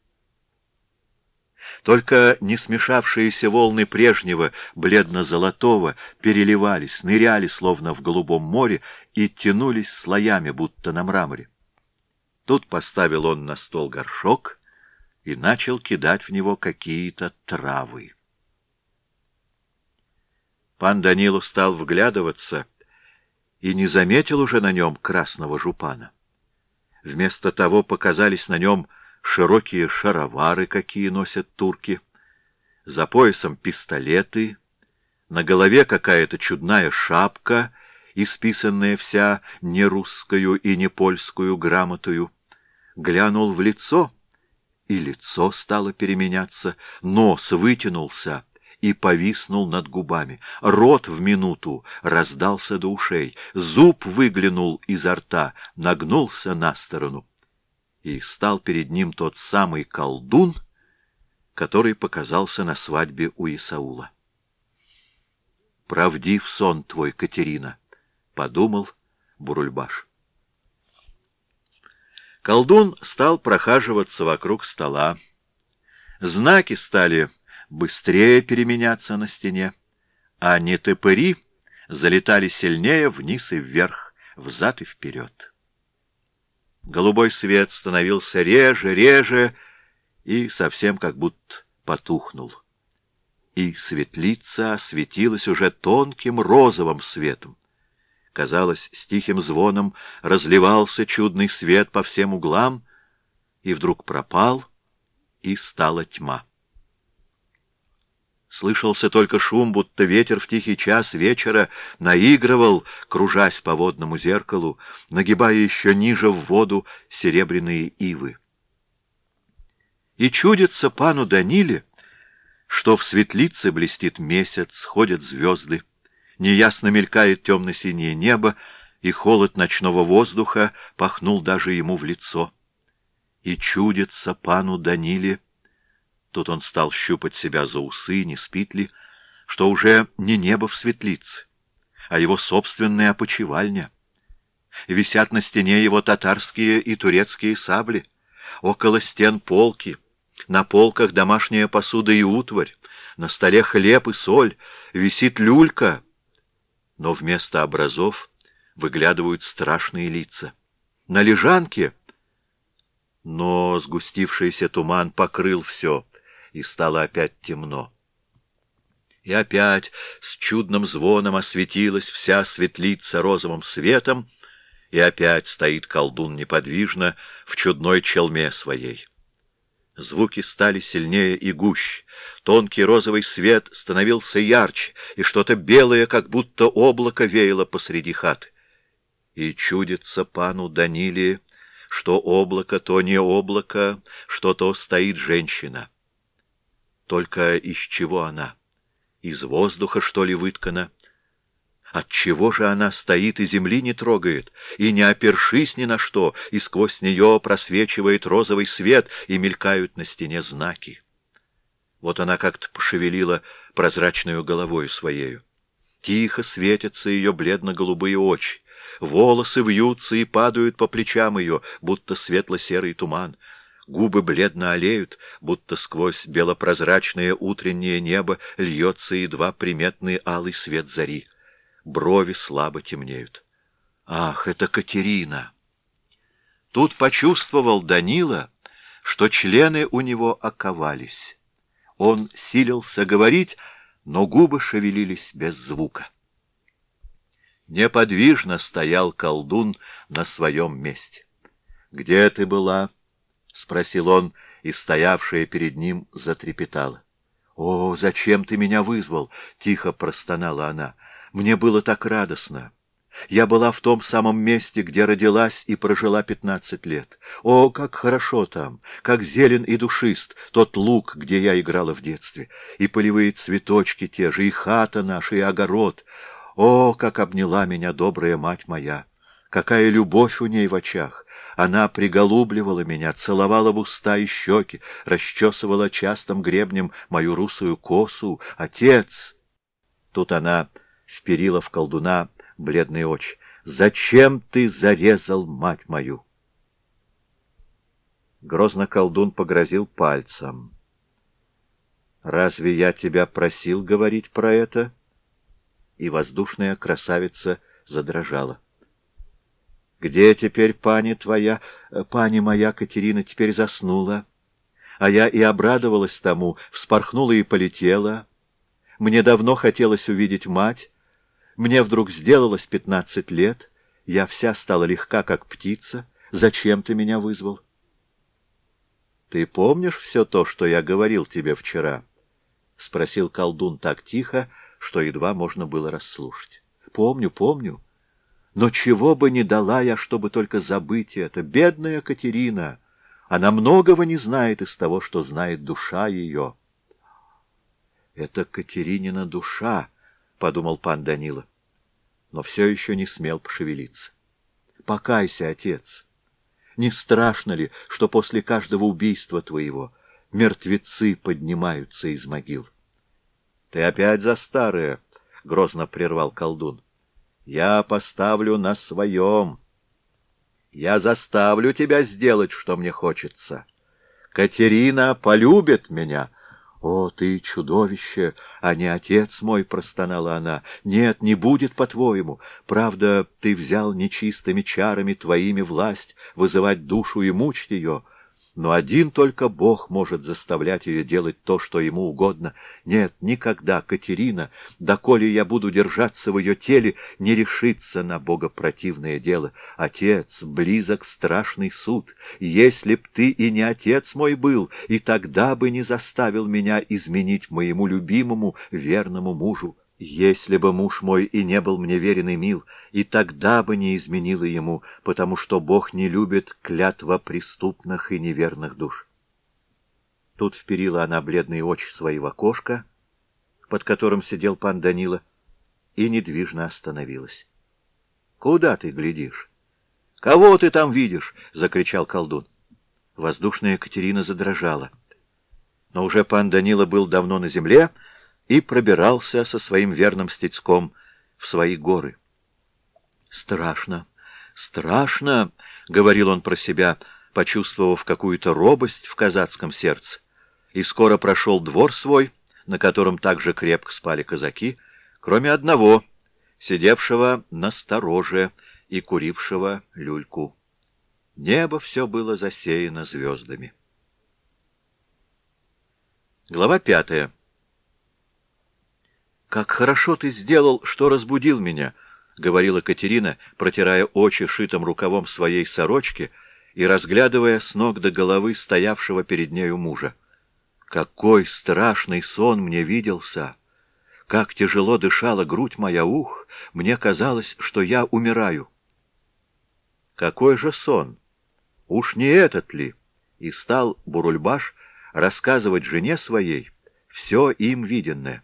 Только не смешавшиеся волны прежнего бледно-золотого переливались, ныряли, словно в голубом море, и тянулись слоями, будто на мраморе. Тут поставил он на стол горшок и начал кидать в него какие-то травы. Пан Данилу стал вглядываться — и не заметил уже на нем красного жупана. Вместо того показались на нем широкие шаровары, какие носят турки, за поясом пистолеты, на голове какая-то чудная шапка, исписанная вся не русскую и не польскую грамотою. Глянул в лицо, и лицо стало переменяться, нос вытянулся — и повиснул над губами. Рот в минуту раздался до ушей, зуб выглянул изо рта, нагнулся на сторону. И стал перед ним тот самый колдун, который показался на свадьбе у Исаула. «Правдив сон твой, Катерина», — подумал Бурульбаш. Колдун стал прохаживаться вокруг стола. Знаки стали быстрее переменяться на стене, а нетопыри залетали сильнее вниз и вверх, взад и вперед. Голубой свет становился реже, реже и совсем как будто потухнул. И светлица осветилась уже тонким розовым светом. Казалось, с тихим звоном разливался чудный свет по всем углам, и вдруг пропал, и стала тьма. Слышался только шум, будто ветер в тихий час вечера наигрывал, кружась по водному зеркалу, нагибая еще ниже в воду серебряные ивы. И чудится пану Даниле, что в светлице блестит месяц, ходят звезды, неясно мелькает темно-синее небо, и холод ночного воздуха пахнул даже ему в лицо. И чудится пану Даниле, Тут он стал щупать себя за усы, не спит ли, что уже не небо в светлице, а его собственная опочивальня. Висят на стене его татарские и турецкие сабли, около стен полки, на полках домашняя посуда и утварь, на столе хлеб и соль, висит люлька, но вместо образов выглядывают страшные лица. На лежанке... Но сгустившийся туман покрыл все — и стало опять темно. И опять с чудным звоном осветилась вся светлица розовым светом, и опять стоит колдун неподвижно в чудной челме своей. Звуки стали сильнее и гуще. Тонкий розовый свет становился ярче, и что-то белое, как будто облако, веяло посреди хаты. И чудится пану Даниле, что облако то не облако, что то стоит женщина. Только из чего она? Из воздуха, что ли, выткана? Отчего же она стоит и земли не трогает, и не опершись ни на что, и сквозь нее просвечивает розовый свет, и мелькают на стене знаки? Вот она как-то пошевелила прозрачную головою своею. Тихо светятся ее бледно-голубые очи, волосы вьются и падают по плечам ее, будто светло-серый туман. Губы бледно олеют, будто сквозь белопрозрачное утреннее небо льется едва приметный алый свет зари брови слабо темнеют. Ах, это Катерина! Тут почувствовал Данила, что члены у него оковались. Он силился говорить, но губы шевелились без звука. Неподвижно стоял колдун на своем месте. — Где ты была? — спросил он, и стоявшая перед ним затрепетала. — О, зачем ты меня вызвал? — тихо простонала она. Мне было так радостно. Я была в том самом месте, где родилась и прожила пятнадцать лет. О, как хорошо там, как зелен и душист тот луг, где я играла в детстве, и полевые цветочки те же, и хата наша, и огород. О, как обняла меня добрая мать моя! Какая любовь у ней в очах! Она приголубливала меня, целовала в уста и щеки, расчесывала частым гребнем мою русую косу. Отец! Тут она вперила в колдуна бледные очи. «Зачем ты зарезал мать мою?» Грозно колдун погрозил пальцем. «Разве я тебя просил говорить про это?» И воздушная красавица задрожала. «Где теперь пани твоя? Пани моя Катерина теперь заснула. А я и обрадовалась тому, вспорхнула и полетела. Мне давно хотелось увидеть мать, мне вдруг сделалось пятнадцать лет, я вся стала легка, как птица. Зачем ты меня вызвал? Ты помнишь все то, что я говорил тебе вчера? — спросил колдун так тихо, что едва можно было расслушать. — Помню, помню. Но чего бы не дала я, чтобы только забыть это. Бедная Катерина! Она многого не знает из того, что знает душа ее. — Это Катеринина душа! — подумал пан Данила, но все еще не смел пошевелиться. — Покайся, отец. Не страшно ли, что после каждого убийства твоего мертвецы поднимаются из могил? — Ты опять за старое, — грозно прервал колдун. — Я поставлю на своем. Я заставлю тебя сделать, что мне хочется. Катерина полюбит меня, — «О, ты чудовище, а не отец мой!» — простонала она. «Нет, не будет, по-твоему. Правда, ты взял нечистыми чарами твоими власть вызывать душу и мучить ее». Но один только Бог может заставлять ее делать то, что ему угодно. Нет, никогда Катерина, доколе я буду держаться в ее теле, не решится на богопротивное дело. Отец, близок страшный суд. Если б ты и не отец мой был, и тогда бы не заставил меня изменить моему любимому верному мужу. Если бы муж мой и не был мне верен и мил, и тогда бы не изменила ему, потому что Бог не любит клятва преступных и неверных душ. Тут вперила она бледные очи свои в окошко, под которым сидел пан Данила, и недвижно остановилась. — Куда ты глядишь? — Кого ты там видишь? — закричал колдун. Воздушная Екатерина задрожала. Но уже пан Данила был давно на земле, — и пробирался со своим верным стецком в свои горы. «Страшно, страшно!» — говорил он про себя, почувствовав какую-то робость в казацком сердце. И скоро прошел двор свой, на котором также крепко спали казаки, кроме одного, сидевшего на стороже и курившего люльку. Небо все было засеяно звездами. Глава пятая «Как хорошо ты сделал, что разбудил меня!» — говорила Катерина, протирая очи шитым рукавом своей сорочки и разглядывая с ног до головы стоявшего перед нею мужа. Какой страшный сон мне виделся! Как тяжело дышала грудь моя, ух! Мне казалось, что я умираю. Какой же сон! Уж не этот ли? И стал Бурульбаш рассказывать жене своей все им виденное.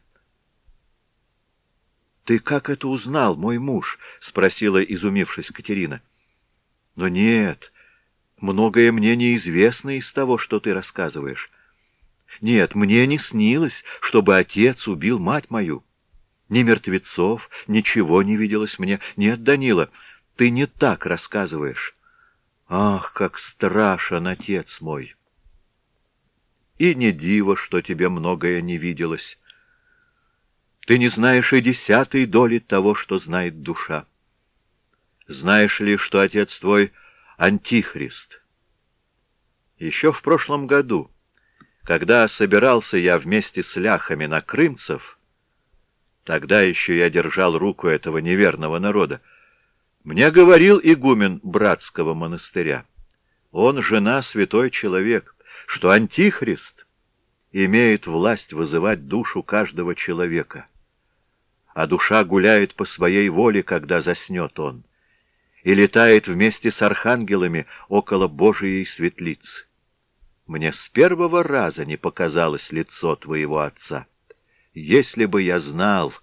«Ты как это узнал, мой муж?» — спросила, изумившись Катерина. «Но нет, многое мне неизвестно из того, что ты рассказываешь. Нет, мне не снилось, чтобы отец убил мать мою. Ни мертвецов, ничего не виделось мне. Нет, Данила, ты не так рассказываешь. Ах, как страшен отец мой!» И не диво, что тебе многое не виделось. Ты не знаешь и десятой доли того, что знает душа. Знаешь ли, что отец твой — антихрист? Еще в прошлом году, когда собирался я вместе с ляхами на крымцев, тогда еще я держал руку этого неверного народа, мне говорил игумен братского монастыря. Он жена святой человек — что Антихрист имеет власть вызывать душу каждого человека, а душа гуляет по своей воле, когда заснет он, и летает вместе с архангелами около Божией светлицы. Мне с первого раза не показалось лицо твоего отца. Если бы я знал,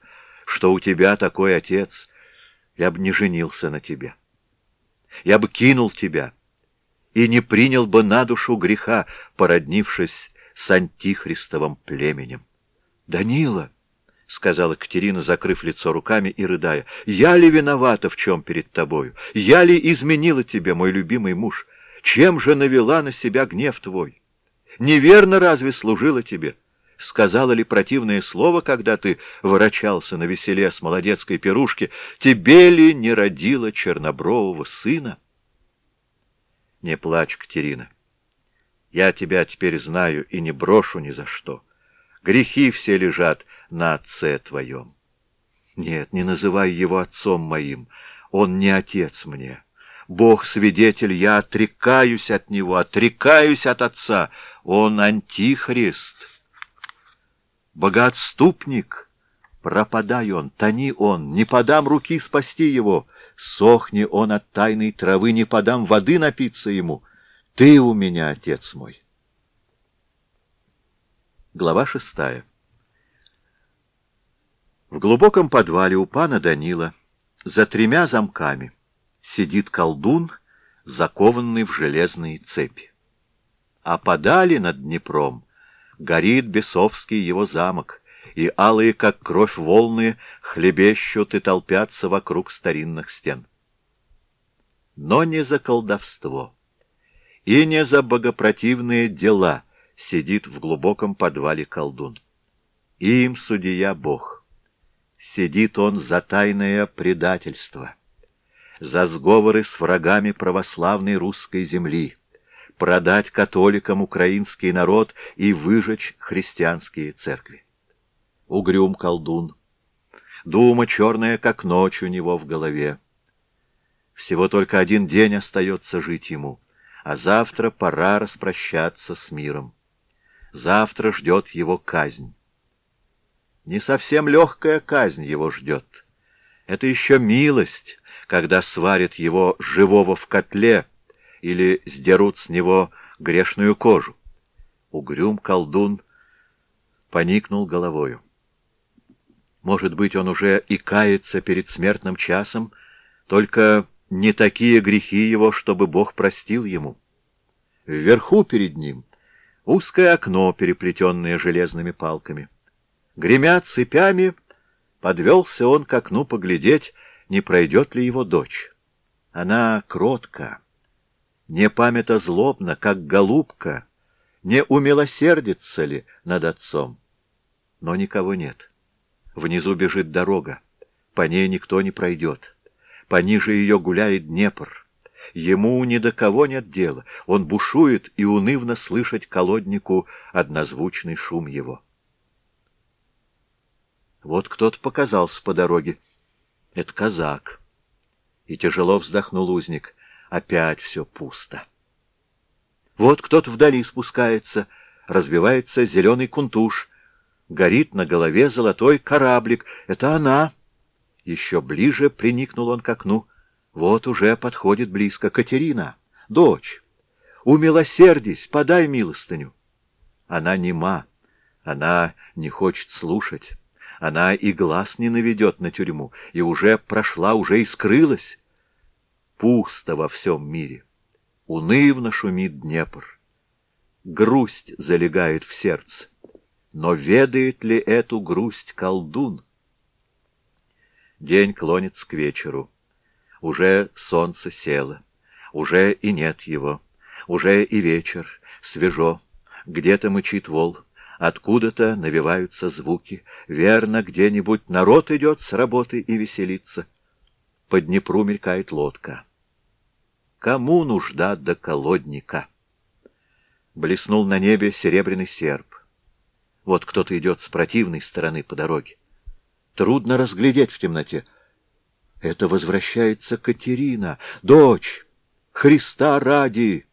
что у тебя такой отец, я бы не женился на тебе. Я бы кинул тебя, и не принял бы на душу греха, породнившись с антихристовым племенем. «Данила!» — сказала Катерина, закрыв лицо руками и рыдая. «Я ли виновата в чем перед тобою? Я ли изменила тебе, мой любимый муж? Чем же навела на себя гнев твой? Неверно разве служила тебе? Сказала ли противное слово, когда ты ворочался на веселе с молодецкой пирушки? Тебе ли не родила чернобрового сына?» Не плачь, Катерина. Я тебя теперь знаю и не брошу ни за что. Грехи все лежат на отце твоем. Нет, не называй его отцом моим. Он не отец мне. Бог свидетель, я отрекаюсь от него, отрекаюсь от отца. Он антихрист. Богоотступник. Пропадай он, тони он, не подам руки спасти его. Сохни он от тайной травы, не подам воды напиться ему. Ты у меня, отец мой. Глава шестая В глубоком подвале у пана Данила за тремя замками сидит колдун, закованный в железные цепи. А подали над Днепром горит бесовский его замок — и алые, как кровь, волны хлебещут и толпятся вокруг старинных стен. Но не за колдовство и не за богопротивные дела сидит в глубоком подвале колдун. Им судья Бог. Сидит он за тайное предательство, за сговоры с врагами православной русской земли, продать католикам украинский народ и выжечь христианские церкви угрюм колдун. Дума черная, как ночь у него в голове. Всего только один день остается жить ему, а завтра пора распрощаться с миром. Завтра ждет его казнь. Не совсем легкая казнь его ждет. Это еще милость, когда сварят его живого в котле или сдерут с него грешную кожу. Угрюм колдун поникнул головою. Может быть, он уже и кается перед смертным часом, только не такие грехи его, чтобы Бог простил ему. Вверху перед ним узкое окно, переплетенное железными палками. Гремя цепями, подвелся он к окну поглядеть, не пройдет ли его дочь. Она кротка, не памята злобна, как голубка, не умилосердится ли над отцом. Но никого нет. Внизу бежит дорога. По ней никто не пройдет. Пониже ее гуляет Днепр. Ему ни до кого нет дела. Он бушует, и унывно слышать колоднику однозвучный шум его. Вот кто-то показался по дороге. Это казак. И тяжело вздохнул узник. Опять все пусто. Вот кто-то вдали спускается, разбивается зеленый кунтуш, горит на голове золотой кораблик. Это она. Еще ближе приникнул он к окну. Вот уже подходит близко Катерина, дочь. Умилосердись, подай милостыню. Она нема, она не хочет слушать. Она и глаз не наведет на тюрьму, и уже прошла, уже и скрылась. Пусто во всем мире. Унывно шумит Днепр. Грусть залегает в сердце. Но ведает ли эту грусть колдун? День клонится к вечеру. Уже солнце село. Уже и нет его. Уже и вечер. Свежо. Где-то мычит вол. Откуда-то навиваются звуки. Верно, где-нибудь народ идет с работы и веселится. По Днепру мелькает лодка. Кому нужда до колодника? Блеснул на небе серебряный серп. Вот кто-то идет с противной стороны по дороге. Трудно разглядеть в темноте. Это возвращается Катерина, дочь, Христа ради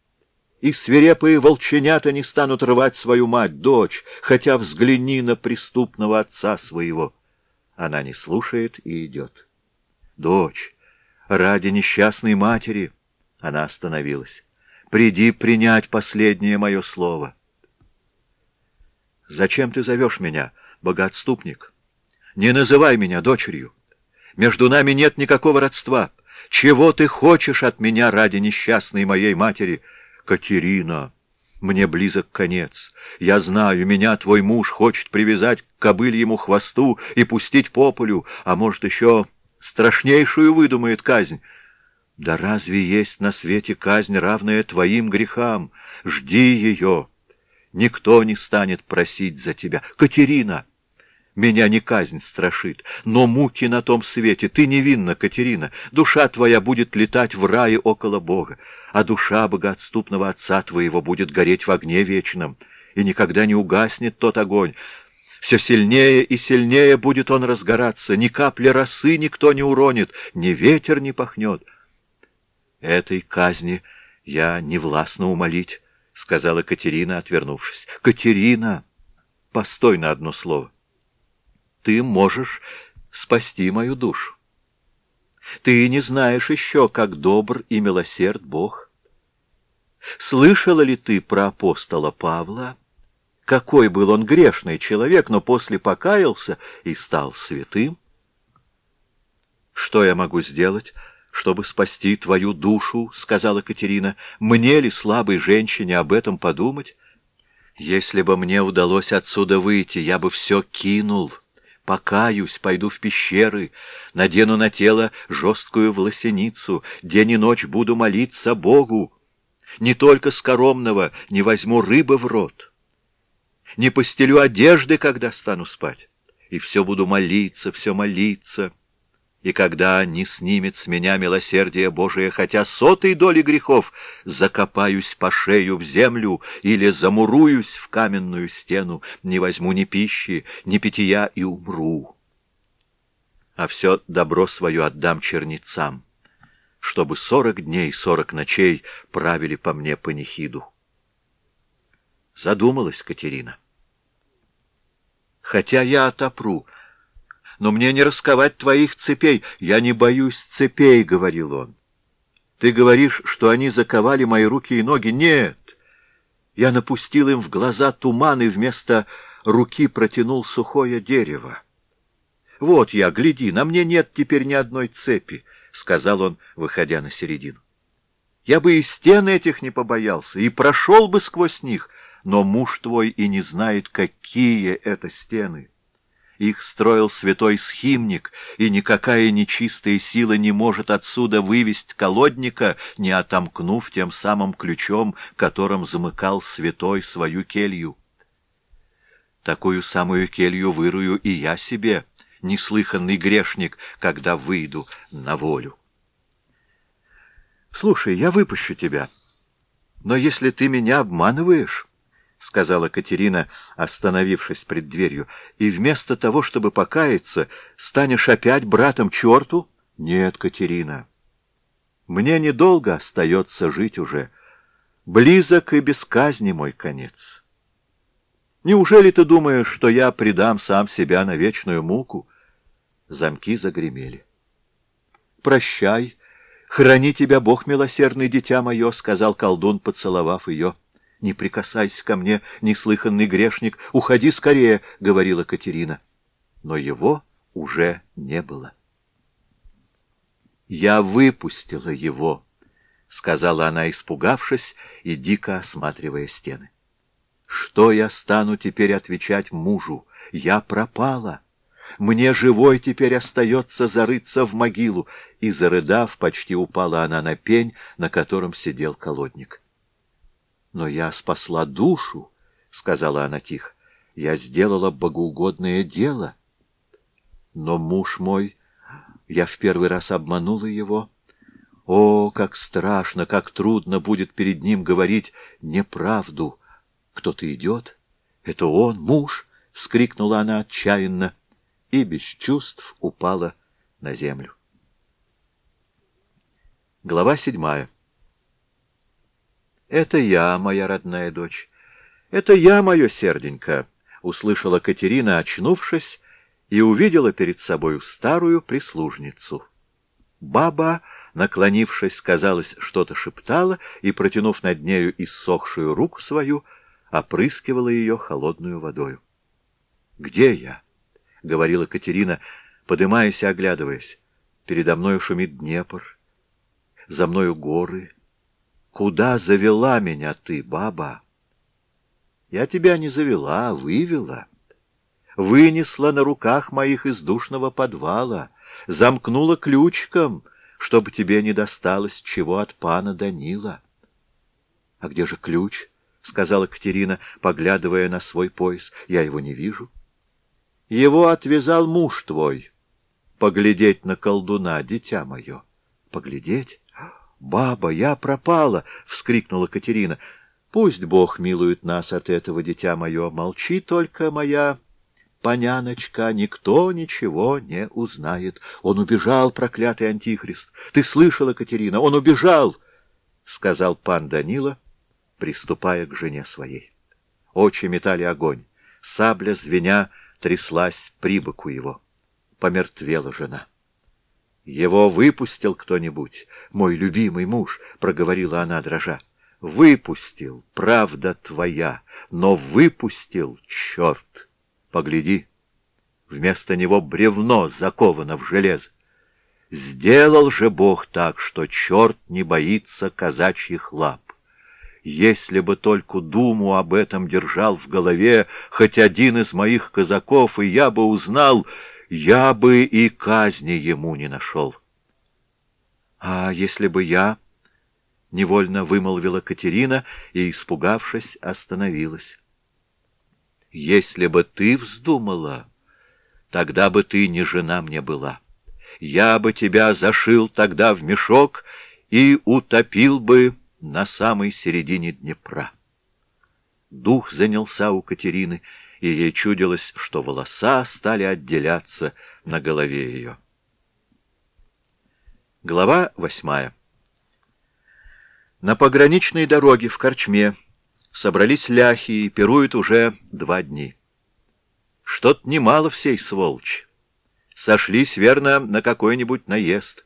и свирепые волченята не станут рвать свою мать, дочь, хотя взгляни на преступного отца своего. Она не слушает и идет. Дочь, ради несчастной матери, она остановилась. Приди принять последнее мое слово. Зачем ты зовешь меня, богоотступник? Не называй меня дочерью. Между нами нет никакого родства. Чего ты хочешь от меня ради несчастной моей матери — Катерина, мне близок конец. Я знаю, меня твой муж хочет привязать к кобыльему хвосту и пустить по полю, а может, еще страшнейшую выдумает казнь. Да разве есть на свете казнь, равная твоим грехам? Жди ее. Никто не станет просить за тебя. Катерина! Меня не казнь страшит, но муки на том свете. Ты невинна, Катерина. Душа твоя будет летать в рае около Бога, а душа богоотступного отца твоего будет гореть в огне вечном, и никогда не угаснет тот огонь. Все сильнее и сильнее будет он разгораться, ни капли росы никто не уронит, ни ветер не пахнет. Этой казни я не властно умолить, — сказала Катерина, отвернувшись. — Катерина! Постой на одно слово ты можешь спасти мою душу. Ты не знаешь еще, как добр и милосерд Бог. Слышала ли ты про апостола Павла? Какой был он грешный человек, но после покаялся и стал святым? Что я могу сделать, чтобы спасти твою душу, — сказала Катерина. Мне ли, слабой женщине, об этом подумать? Если бы мне удалось отсюда выйти, я бы все кинул покаюсь, пойду в пещеры, надену на тело жесткую власеницу, день и ночь буду молиться Богу. Не только скоромного не возьму рыбы в рот, не постелю одежды, когда стану спать, и все буду молиться, все молиться» и когда не снимет с меня милосердие Божие, хотя сотой доли грехов, закопаюсь по шею в землю или замуруюсь в каменную стену, не возьму ни пищи, ни питья и умру. А все добро свое отдам чернецам, чтобы сорок дней, сорок ночей правили по мне панихиду. Задумалась Катерина. Хотя я отопру, — но мне не расковать твоих цепей. Я не боюсь цепей, — говорил он. Ты говоришь, что они заковали мои руки и ноги. Нет! Я напустил им в глаза туман и вместо руки протянул сухое дерево. Вот я, гляди, на мне нет теперь ни одной цепи, — сказал он, выходя на середину. Я бы и стен этих не побоялся, и прошел бы сквозь них, но муж твой и не знает, какие это стены. Их строил святой схимник, и никакая нечистая сила не может отсюда вывести колодника, не отомкнув тем самым ключом, которым замыкал святой свою келью. Такую самую келью вырую и я себе, неслыханный грешник, когда выйду на волю. Слушай, я выпущу тебя, но если ты меня обманываешь... — сказала Катерина, остановившись пред дверью, — и вместо того, чтобы покаяться, станешь опять братом черту? Нет, Катерина, мне недолго остается жить уже. Близок и без казни мой конец. Неужели ты думаешь, что я предам сам себя на вечную муку? Замки загремели. Прощай, храни тебя Бог милосердный, дитя мое, — сказал колдун, поцеловав ее. Не прикасайся ко мне, неслыханный грешник, уходи скорее, — говорила Катерина. Но его уже не было. Я выпустила его, — сказала она, испугавшись и дико осматривая стены. Что я стану теперь отвечать мужу? Я пропала. Мне живой теперь остается зарыться в могилу. И, зарыдав, почти упала она на пень, на котором сидел колодник. Но я спасла душу, — сказала она тихо. Я сделала богоугодное дело. Но муж мой, я в первый раз обманула его. О, как страшно, как трудно будет перед ним говорить неправду. Кто-то идет. Это он, муж, — вскрикнула она отчаянно и без чувств упала на землю. Глава седьмая. «Это я, моя родная дочь, это я, мое серденько», — услышала Катерина, очнувшись, и увидела перед собою старую прислужницу. Баба, наклонившись, казалось, что-то шептала и, протянув над нею иссохшую руку свою, опрыскивала ее холодную водою. «Где я?» — говорила Катерина, подымаясь и оглядываясь. «Передо мною шумит Днепр, за мною горы. Куда завела меня ты, баба?» «Я тебя не завела, а вывела» вынесла на руках моих из душного подвала, замкнула ключиком, чтобы тебе не досталось чего от пана Данила. — А где же ключ? — сказала Катерина, поглядывая на свой пояс. — Я его не вижу. — Его отвязал муж твой. Поглядеть на колдуна, дитя мое. — Поглядеть? — Баба, я пропала! — вскрикнула Катерина. — Пусть Бог милует нас от этого, дитя мое. Молчи только, моя Поняночка, никто ничего не узнает. Он убежал, проклятый антихрист. Ты слышала, Катерина, он убежал, — сказал пан Данила, приступая к жене своей. Очи метали огонь. Сабля, звеня, тряслась при боку его. Помертвела жена. «Его выпустил кто-нибудь, мой любимый муж», — проговорила она, дрожа. «Выпустил, правда твоя, но выпустил, черт!» Погляди, вместо него бревно заковано в железо. Сделал же Бог так, что черт не боится казачьих лап. Если бы только думу об этом держал в голове хоть один из моих казаков, и я бы узнал, я бы и казни ему не нашел. — А если бы я... — невольно вымолвила Катерина и, испугавшись, остановилась. Если бы ты вздумала, тогда бы ты не жена мне была. Я бы тебя зашил тогда в мешок и утопил бы на самой середине Днепра. Дух занялся у Катерины, и ей чудилось, что волоса стали отделяться на голове ее. Глава восьмая На пограничной дороге в Корчме собрались ляхи и пируют уже два дни. Что-то немало всей сволочи. Сошлись, верно, на какой-нибудь наезд.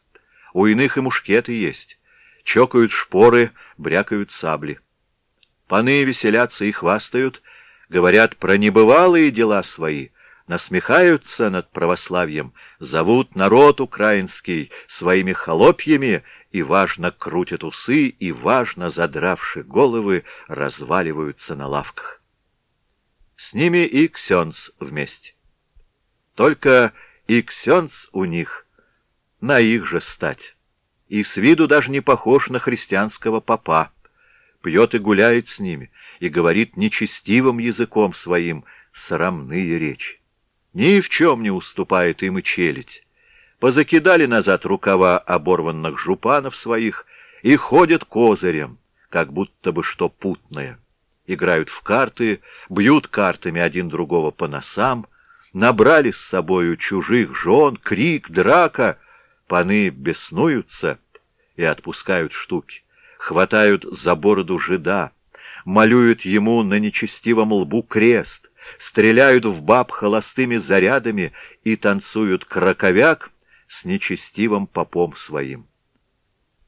У иных и мушкеты есть. Чокают шпоры, брякают сабли. Паны веселятся и хвастают, говорят про небывалые дела свои, насмехаются над православием, зовут народ украинский своими холопьями и, важно, крутят усы, и, важно, задравши головы, разваливаются на лавках. С ними и Ксенц вместе. Только и Ксенц у них на их же стать, и с виду даже не похож на христианского попа, пьет и гуляет с ними, и говорит нечестивым языком своим срамные речи. Ни в чем не уступает им и челядь позакидали назад рукава оборванных жупанов своих и ходят козырем, как будто бы что путное. Играют в карты, бьют картами один другого по носам, набрали с собою чужих жен, крик, драка, паны беснуются и отпускают штуки. хватают за бороду жида, малюют ему на нечестивом лбу крест, стреляют в баб холостыми зарядами и танцуют краковяк с нечестивым попом своим.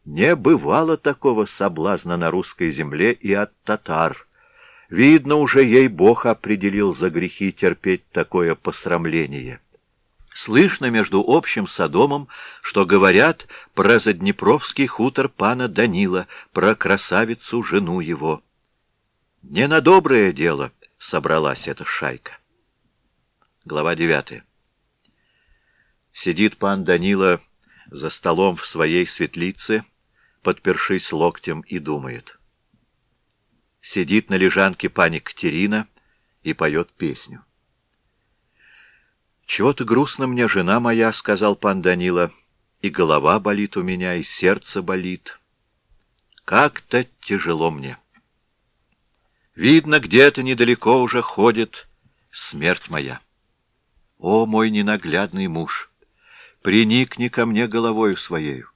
Не бывало такого соблазна на русской земле и от татар. Видно, уже ей Бог определил за грехи терпеть такое посрамление. Слышно между общим Содомом, что говорят про заднепровский хутор пана Данила, про красавицу жену его. Не на доброе дело собралась эта шайка. Глава девятая. Сидит пан Данила за столом в своей светлице, подпершись локтем, и думает. Сидит на лежанке пани Катерина и поет песню. «Чего-то грустно мне, жена моя», — сказал пан Данила, — «и голова болит у меня, и сердце болит. Как-то тяжело мне». Видно, где-то недалеко уже ходит смерть моя. О, мой ненаглядный муж, приникни ко мне головою своею.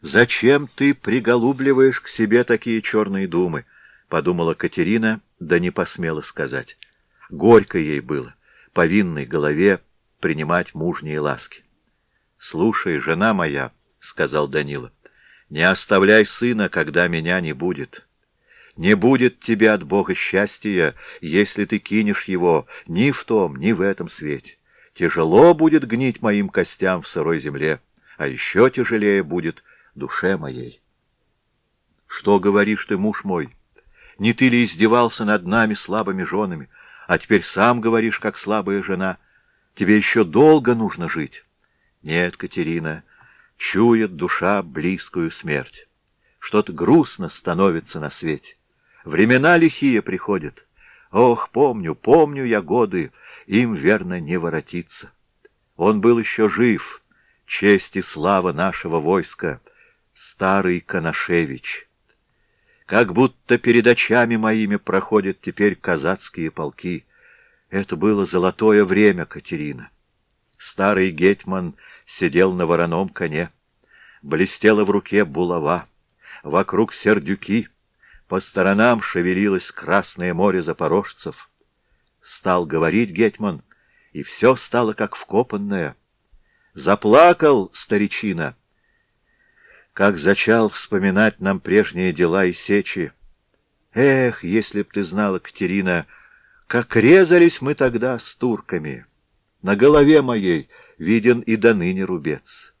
Зачем ты приголубливаешь к себе такие черные думы? — подумала Катерина, да не посмела сказать. Горько ей было, по винной голове, принимать мужние ласки. — Слушай, жена моя, — сказал Данила, — не оставляй сына, когда меня не будет. — не будет тебе от Бога счастья, если ты кинешь его ни в том, ни в этом свете. Тяжело будет гнить моим костям в сырой земле, а еще тяжелее будет душе моей. Что говоришь ты, муж мой? Не ты ли издевался над нами слабыми женами, а теперь сам говоришь, как слабая жена? Тебе еще долго нужно жить. Нет, Катерина, чует душа близкую смерть. Что-то грустно становится на свете. Времена лихие приходят. Ох, помню, помню я годы, им, верно, не воротиться. Он был еще жив, честь и слава нашего войска, старый Коношевич. Как будто перед очами моими проходят теперь казацкие полки. Это было золотое время, Катерина. Старый гетман сидел на вороном коне. Блестела в руке булава, вокруг сердюки — по сторонам шевелилось Красное море запорожцев. Стал говорить Гетман, и все стало как вкопанное. Заплакал старичина, как зачал вспоминать нам прежние дела и сечи. Эх, если б ты знала, Катерина, как резались мы тогда с турками. На голове моей виден и до ныне рубец.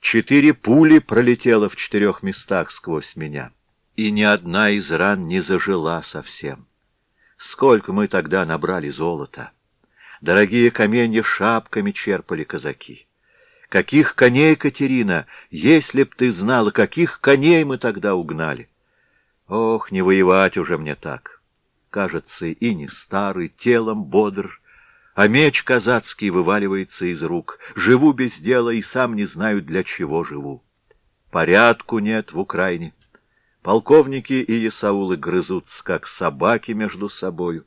Четыре пули пролетело в четырех местах сквозь меня и ни одна из ран не зажила совсем. Сколько мы тогда набрали золота! Дорогие каменья шапками черпали казаки. Каких коней, Катерина, если б ты знала, каких коней мы тогда угнали! Ох, не воевать уже мне так! Кажется, и не старый, телом бодр, а меч казацкий вываливается из рук. Живу без дела и сам не знаю, для чего живу. Порядку нет в Украине. Полковники и Исаулы грызутся, как собаки между собою.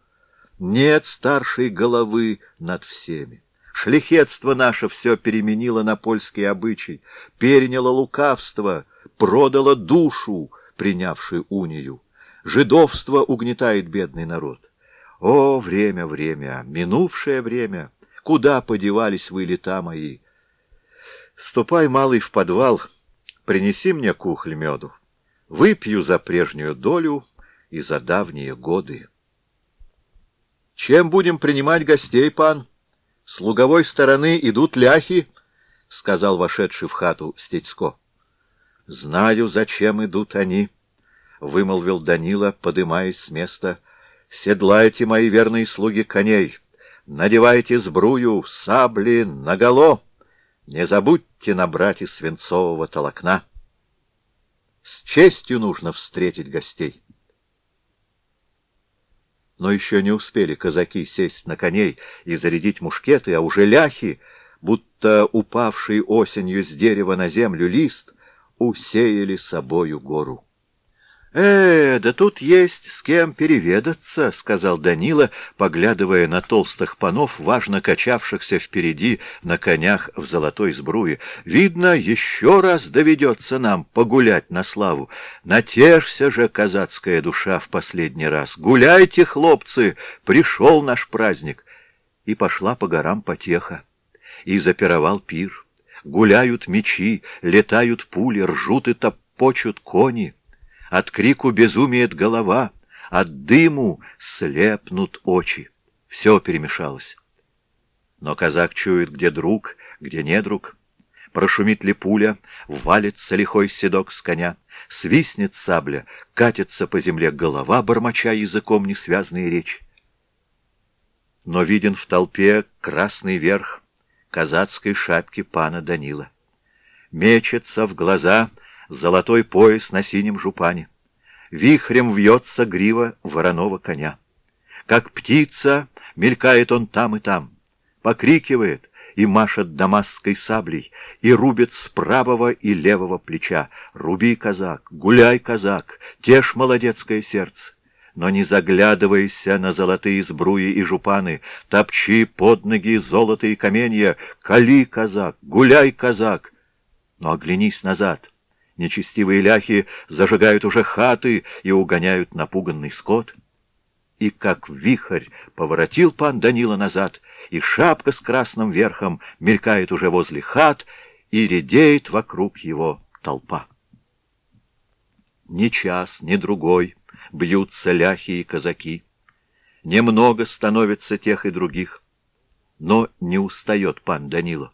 Нет старшей головы над всеми. Шлихетство наше все переменило на польский обычай, переняло лукавство, продало душу, принявший унию. Жидовство угнетает бедный народ. О, время, время, минувшее время! Куда подевались вы, лета мои? Ступай, малый, в подвал, принеси мне кухль меду. Выпью за прежнюю долю и за давние годы. Чем будем принимать гостей, пан? С луговой стороны идут ляхи, — сказал вошедший в хату Стецко. — Знаю, зачем идут они, — вымолвил Данила, подымаясь с места. — Седлайте, мои верные слуги, коней, надевайте сбрую, сабли наголо, не забудьте набрать из свинцового толокна. С честью нужно встретить гостей. Но еще не успели казаки сесть на коней и зарядить мушкеты, а уже ляхи, будто упавший осенью с дерева на землю лист, усеяли собою гору. «Э, да тут есть с кем переведаться», — сказал Данила, поглядывая на толстых панов, важно качавшихся впереди на конях в золотой сбруе. «Видно, еще раз доведется нам погулять на славу. Натешься же, казацкая душа, в последний раз. Гуляйте, хлопцы, пришел наш праздник». И пошла по горам потеха, и запировал пир. Гуляют мечи, летают пули, ржут и топочут кони. От крику безумеет голова, от дыму слепнут очи. Все перемешалось. Но казак чует, где друг, где не друг. Прошумит ли пуля, валится лихой седок с коня, свистнет сабля, катится по земле голова, бормоча языком несвязные речи. Но виден в толпе красный верх казацкой шапки пана Данила. Мечется в глаза — золотой пояс на синем жупане. Вихрем вьется грива вороного коня. Как птица мелькает он там и там, покрикивает и машет дамасской саблей, и рубит с правого и левого плеча. Руби, казак, гуляй, казак, тешь молодецкое сердце. Но не заглядывайся на золотые сбруи и жупаны, топчи под ноги золотые каменья, кали, казак, гуляй, казак. Но оглянись назад — Нечестивые ляхи зажигают уже хаты и угоняют напуганный скот. И как вихрь поворотил пан Данила назад, и шапка с красным верхом мелькает уже возле хат, и редеет вокруг его толпа. Ни час, ни другой бьются ляхи и казаки. Немного становится тех и других. Но не устает пан Данила.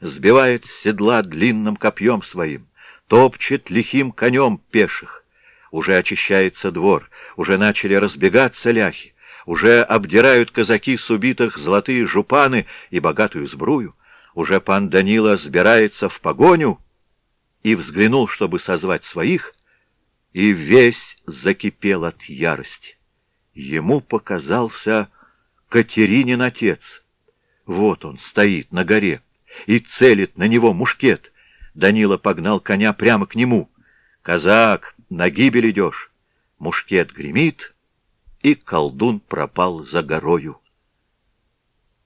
Сбивает с седла длинным копьем своим, топчет лихим конем пеших. Уже очищается двор, уже начали разбегаться ляхи, уже обдирают казаки с убитых золотые жупаны и богатую сбрую, уже пан Данила сбирается в погоню и взглянул, чтобы созвать своих, и весь закипел от ярости. Ему показался Катеринин отец. Вот он стоит на горе и целит на него мушкет — Данила погнал коня прямо к нему. «Казак, на гибель идешь!» Мушкет гремит, и колдун пропал за горою.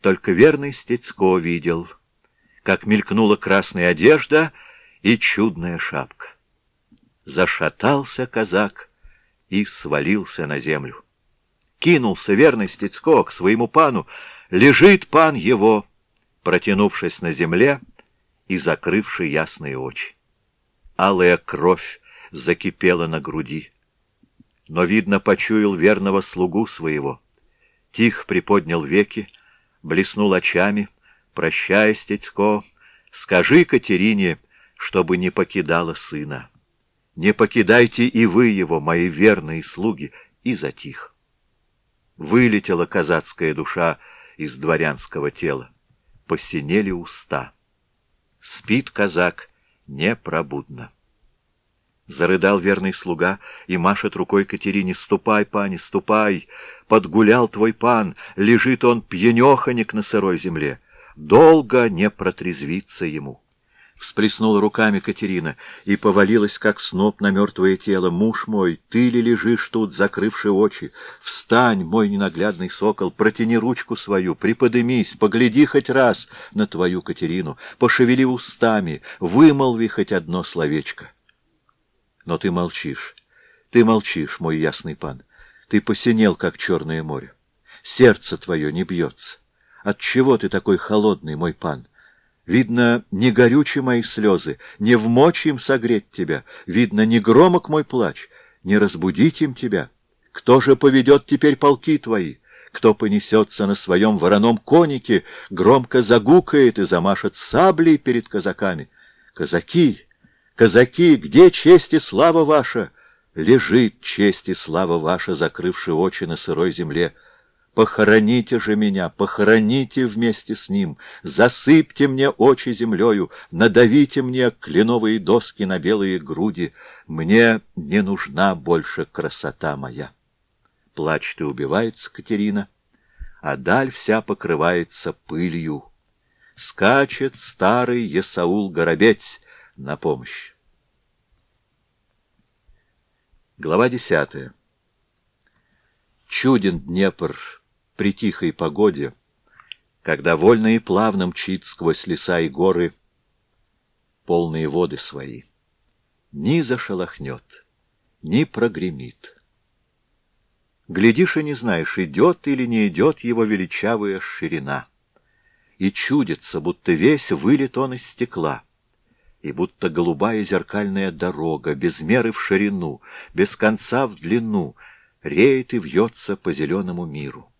Только верный Стецко видел, как мелькнула красная одежда и чудная шапка. Зашатался казак и свалился на землю. Кинулся верный Стецко к своему пану. Лежит пан его, протянувшись на земле, и закрывший ясные очи. Алая кровь закипела на груди. Но, видно, почуял верного слугу своего. Тих приподнял веки, блеснул очами, прощая, Стецко, скажи Катерине, чтобы не покидала сына. Не покидайте и вы его, мои верные слуги, и затих. Вылетела казацкая душа из дворянского тела, посинели уста. Спит казак непробудно. Зарыдал верный слуга и машет рукой Катерине. «Ступай, пани, ступай! Подгулял твой пан, лежит он пьянеханик на сырой земле. Долго не протрезвится ему». Всплеснула руками Катерина и повалилась, как сноп на мертвое тело. «Муж мой, ты ли лежишь тут, закрывши очи? Встань, мой ненаглядный сокол, протяни ручку свою, приподымись, погляди хоть раз на твою Катерину, пошевели устами, вымолви хоть одно словечко». Но ты молчишь, ты молчишь, мой ясный пан. Ты посинел, как черное море. Сердце твое не бьется. Отчего ты такой холодный, мой пан? Видно, не горючи мои слезы, не в мочь им согреть тебя. Видно, не громок мой плач, не разбудить им тебя. Кто же поведет теперь полки твои? Кто понесется на своем вороном конике, громко загукает и замашет саблей перед казаками? Казаки, казаки, где честь и слава ваша? Лежит честь и слава ваша, закрывши очи на сырой земле. Похороните же меня, похороните вместе с ним, засыпьте мне очи землею, надавите мне кленовые доски на белые груди. Мне не нужна больше красота моя. Плачет и убивается Катерина, а даль вся покрывается пылью. Скачет старый Есаул Горобец на помощь. Глава десятая. Чуден Днепр при тихой погоде, когда вольно и плавно мчит сквозь леса и горы полные воды свои. Ни зашелохнет, ни прогремит. Глядишь и не знаешь, идет или не идет его величавая ширина. И чудится, будто весь вылет он из стекла и будто голубая зеркальная дорога, без меры в ширину, без конца в длину, реет и вьется по зеленому миру.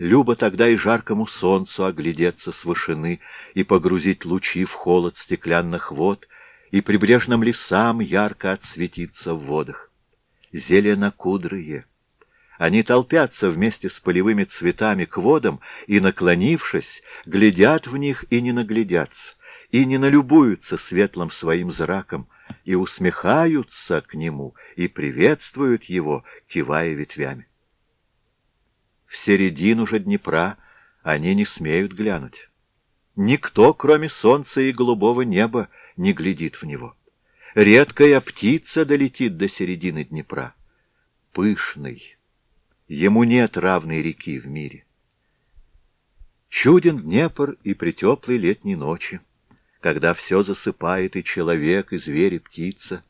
Любо тогда и жаркому солнцу оглядеться с вышины и погрузить лучи в холод стеклянных вод, и прибрежным лесам ярко отсветиться в водах. Зеленокудрые. Они толпятся вместе с полевыми цветами к водам и, наклонившись, глядят в них и не наглядятся и не налюбуются светлым своим зраком, и усмехаются к нему, и приветствуют его, кивая ветвями. В середину же Днепра они не смеют глянуть. Никто, кроме солнца и голубого неба, не глядит в него. Редкая птица долетит до середины Днепра. Пышный. Ему нет равной реки в мире. Чуден Днепр и при теплой летней ночи когда все засыпает и человек, и звери, и птица,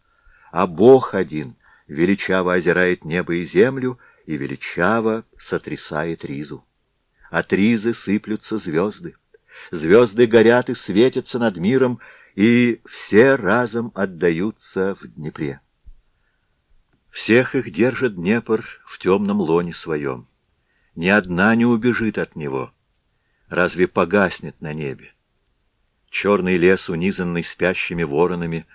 а Бог один величаво озирает небо и землю и величаво сотрясает ризу. От ризы сыплются звезды. Звезды горят и светятся над миром, и все разом отдаются в Днепре. Всех их держит Днепр в темном лоне своем. Ни одна не убежит от него. Разве погаснет на небе? черный лес, унизанный спящими воронами,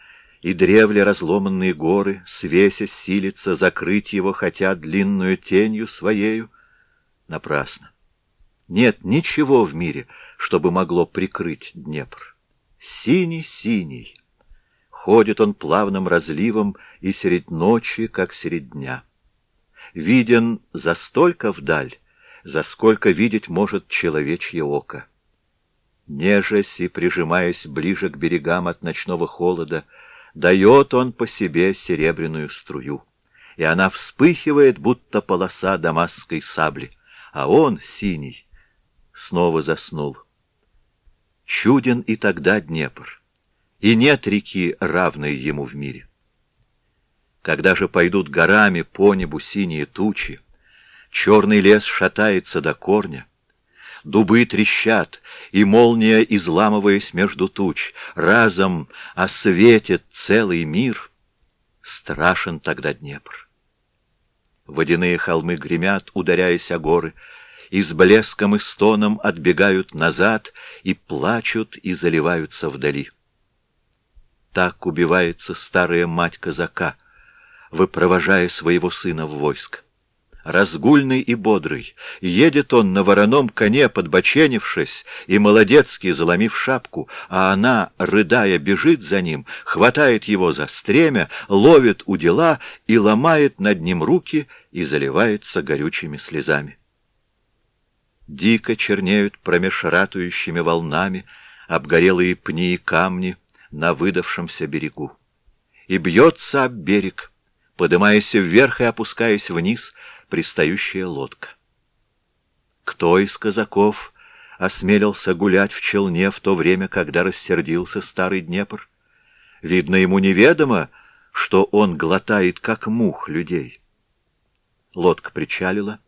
и древле разломанные горы, свесясь, силится закрыть его, хотя длинную тенью своею. Напрасно. Нет ничего в мире, чтобы могло прикрыть Днепр. Синий-синий. Ходит он плавным разливом и средь ночи, как средь дня. Виден за столько вдаль, за сколько видеть может человечье око. Нежась и прижимаясь ближе к берегам от ночного холода, дает он по себе серебряную струю, и она вспыхивает, будто полоса дамасской сабли, а он, синий, снова заснул. Чуден и тогда Днепр, и нет реки, равной ему в мире. Когда же пойдут горами по небу синие тучи, черный лес шатается до корня, дубы трещат, и молния, изламываясь между туч, разом осветит целый мир. Страшен тогда Днепр. Водяные холмы гремят, ударяясь о горы, и с блеском и стоном отбегают назад и плачут и заливаются вдали. Так убивается старая мать казака, выпровожая своего сына в войско разгульный и бодрый. Едет он на вороном коне, подбоченившись, и молодецкий, заломив шапку, а она, рыдая, бежит за ним, хватает его за стремя, ловит у дела и ломает над ним руки и заливается горючими слезами. Дико чернеют промеж ратующими волнами обгорелые пни и камни на выдавшемся берегу. И бьется об берег, подымаясь вверх и опускаясь вниз, пристающая лодка. Кто из казаков осмелился гулять в челне в то время, когда рассердился старый Днепр? Видно, ему неведомо, что он глотает, как мух, людей. Лодка причалила,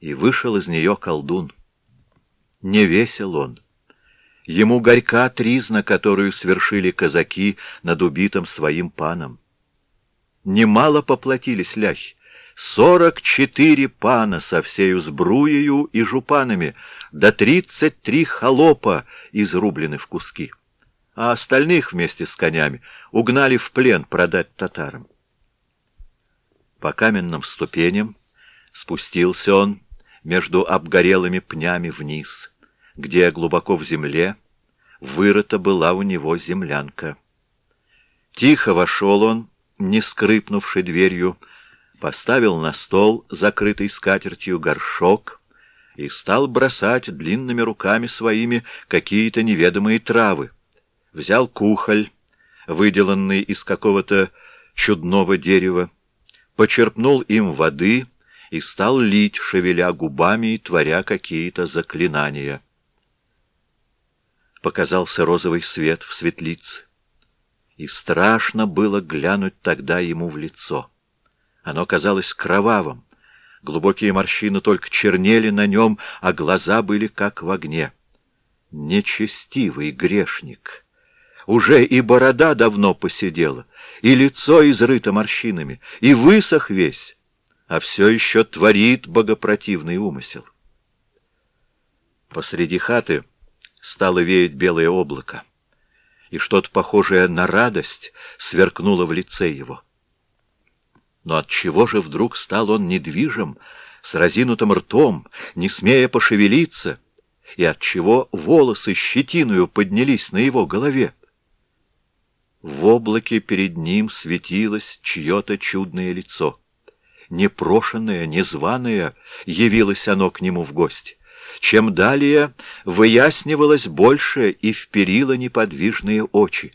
и вышел из нее колдун. Не весел он. Ему горька тризна, которую свершили казаки над убитым своим паном. Немало поплатились ляхи. Сорок четыре пана со всею сбруею и жупанами, да тридцать три холопа изрублены в куски. А остальных вместе с конями угнали в плен продать татарам. По каменным ступеням спустился он между обгорелыми пнями вниз, где глубоко в земле вырыта была у него землянка. Тихо вошел он, не скрипнувший дверью, поставил на стол, закрытый скатертью, горшок и стал бросать длинными руками своими какие-то неведомые травы. Взял кухоль, выделанный из какого-то чудного дерева, почерпнул им воды и стал лить, шевеля губами и творя какие-то заклинания. Показался розовый свет в светлице, и страшно было глянуть тогда ему в лицо. Оно казалось кровавым, глубокие морщины только чернели на нем, а глаза были как в огне. Нечестивый грешник! Уже и борода давно посидела, и лицо изрыто морщинами, и высох весь, а все еще творит богопротивный умысел. Посреди хаты стало веять белое облако, и что-то похожее на радость сверкнуло в лице его. Но от чего же вдруг стал он недвижим, с разинутым ртом, не смея пошевелиться, и от чего волосы щетиною поднялись на его голове? В облаке перед ним светилось чье-то чудное лицо. Непрошенное, незваное явилось оно к нему в гости. Чем далее, выяснивалось больше и вперило неподвижные очи.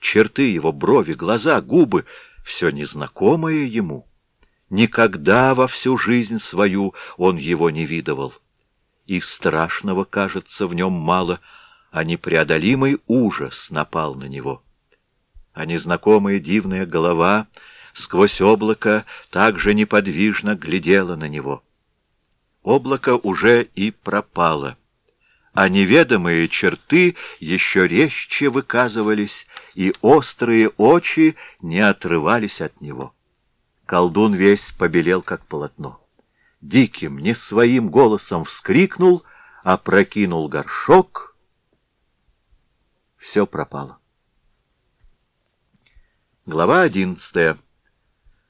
Черты его, брови, глаза, губы — все незнакомое ему. Никогда во всю жизнь свою он его не видывал. И страшного, кажется, в нем мало, а непреодолимый ужас напал на него а незнакомая дивная голова сквозь облако также неподвижно глядела на него. Облако уже и пропало, а неведомые черты еще резче выказывались, и острые очи не отрывались от него. Колдун весь побелел, как полотно. Диким, не своим голосом вскрикнул, опрокинул горшок. Все пропало. Глава одиннадцатая.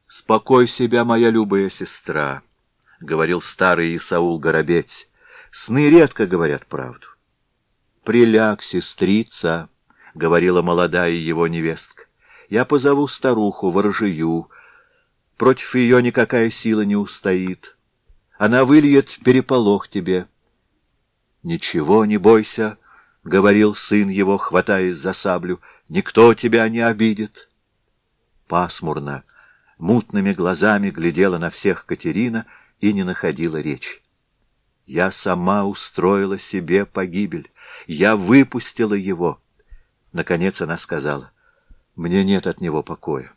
«Спокой себя, моя любая сестра», — говорил старый Исаул Горобец. «Сны редко говорят правду». «Приляг, сестрица», — говорила молодая его невестка. «Я позову старуху, воржию. Против ее никакая сила не устоит. Она выльет переполох тебе». «Ничего не бойся», — говорил сын его, хватаясь за саблю. «Никто тебя не обидит» пасмурно, мутными глазами глядела на всех Катерина и не находила речи. Я сама устроила себе погибель, я выпустила его. Наконец она сказала, мне нет от него покоя.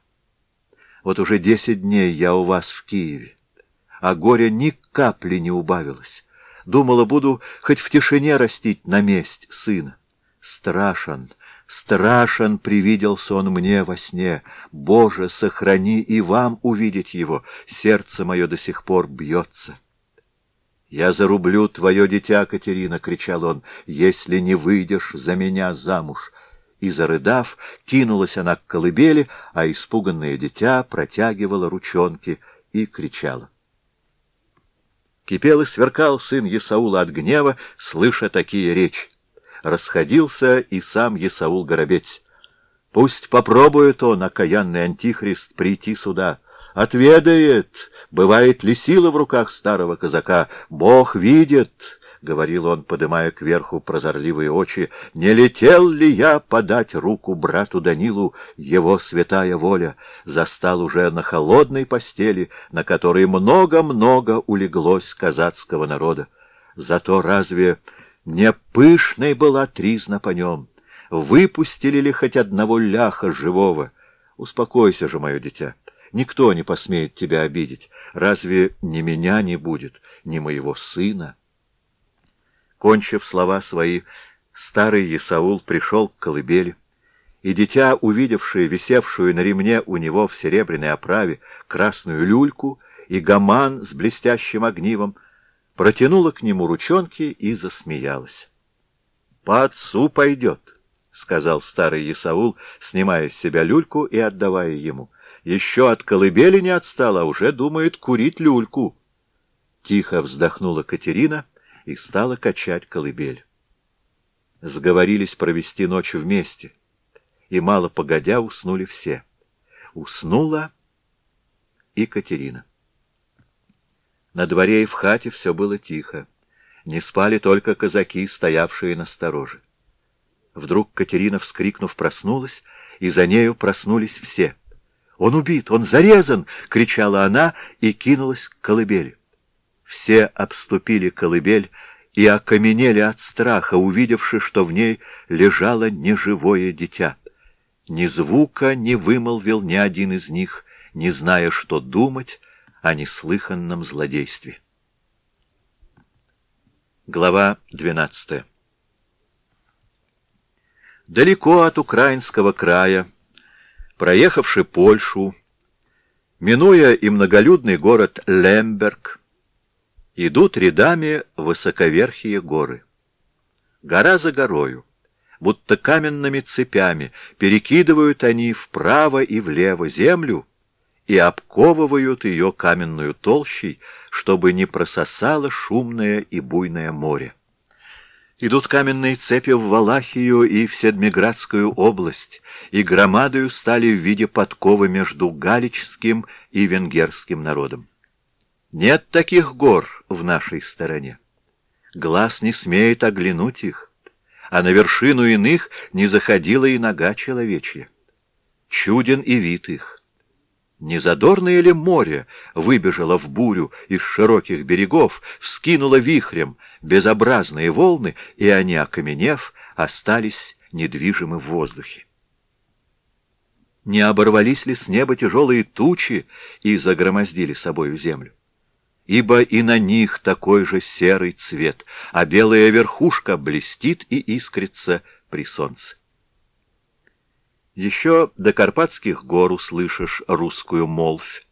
Вот уже десять дней я у вас в Киеве, а горя ни капли не убавилось. Думала, буду хоть в тишине растить на месть сына. Страшен, Страшен привиделся он мне во сне. Боже, сохрани и вам увидеть его. Сердце мое до сих пор бьется. «Я зарублю твое дитя, Катерина!» — кричал он. «Если не выйдешь за меня замуж!» И, зарыдав, кинулась она к колыбели, а испуганное дитя протягивало ручонки и кричало. Кипел и сверкал сын Есаула от гнева, слыша такие речи расходился и сам Есаул Горобец. Пусть попробует он, окаянный антихрист, прийти сюда. Отведает, бывает ли сила в руках старого казака. Бог видит, — говорил он, подымая кверху прозорливые очи, — не летел ли я подать руку брату Данилу, его святая воля, застал уже на холодной постели, на которой много-много улеглось казацкого народа. Зато разве не пышной была тризна по нем. Выпустили ли хоть одного ляха живого? Успокойся же, мое дитя. Никто не посмеет тебя обидеть. Разве ни меня не будет, ни моего сына? Кончив слова свои, старый Исаул пришел к колыбели, и дитя, увидевшее висевшую на ремне у него в серебряной оправе красную люльку и гаман с блестящим огнивом, протянула к нему ручонки и засмеялась. — По отцу пойдет, — сказал старый Исаул, снимая с себя люльку и отдавая ему. — Еще от колыбели не отстала, а уже думает курить люльку. Тихо вздохнула Катерина и стала качать колыбель. Сговорились провести ночь вместе, и мало погодя уснули все. Уснула и Катерина. На дворе и в хате все было тихо. Не спали только казаки, стоявшие на стороже. Вдруг Катерина, вскрикнув, проснулась, и за нею проснулись все. Он убит! Он зарезан!» — кричала она и кинулась к колыбели. Все обступили колыбель и окаменели от страха, увидевши, что в ней лежало неживое дитя. Ни звука не вымолвил ни один из них, не зная, что думать о неслыханном злодействе. Глава двенадцатая Далеко от украинского края, проехавши Польшу, минуя и многолюдный город Лемберг, идут рядами высоковерхие горы. Гора за горою, будто каменными цепями, перекидывают они вправо и влево землю и обковывают ее каменную толщей, чтобы не прососало шумное и буйное море. Идут каменные цепи в Валахию и в Седмиградскую область, и громадою стали в виде подковы между галичским и венгерским народом. Нет таких гор в нашей стороне. Глаз не смеет оглянуть их, а на вершину иных не заходила и нога человечья. Чуден и вид их. Незадорное ли море выбежало в бурю из широких берегов, вскинуло вихрем безобразные волны, и они, окаменев, остались недвижимы в воздухе? Не оборвались ли с неба тяжелые тучи и загромоздили собою землю? ибо и на них такой же серый цвет, а белая верхушка блестит и искрится при солнце. Еще до Карпатских гор услышишь русскую молвь,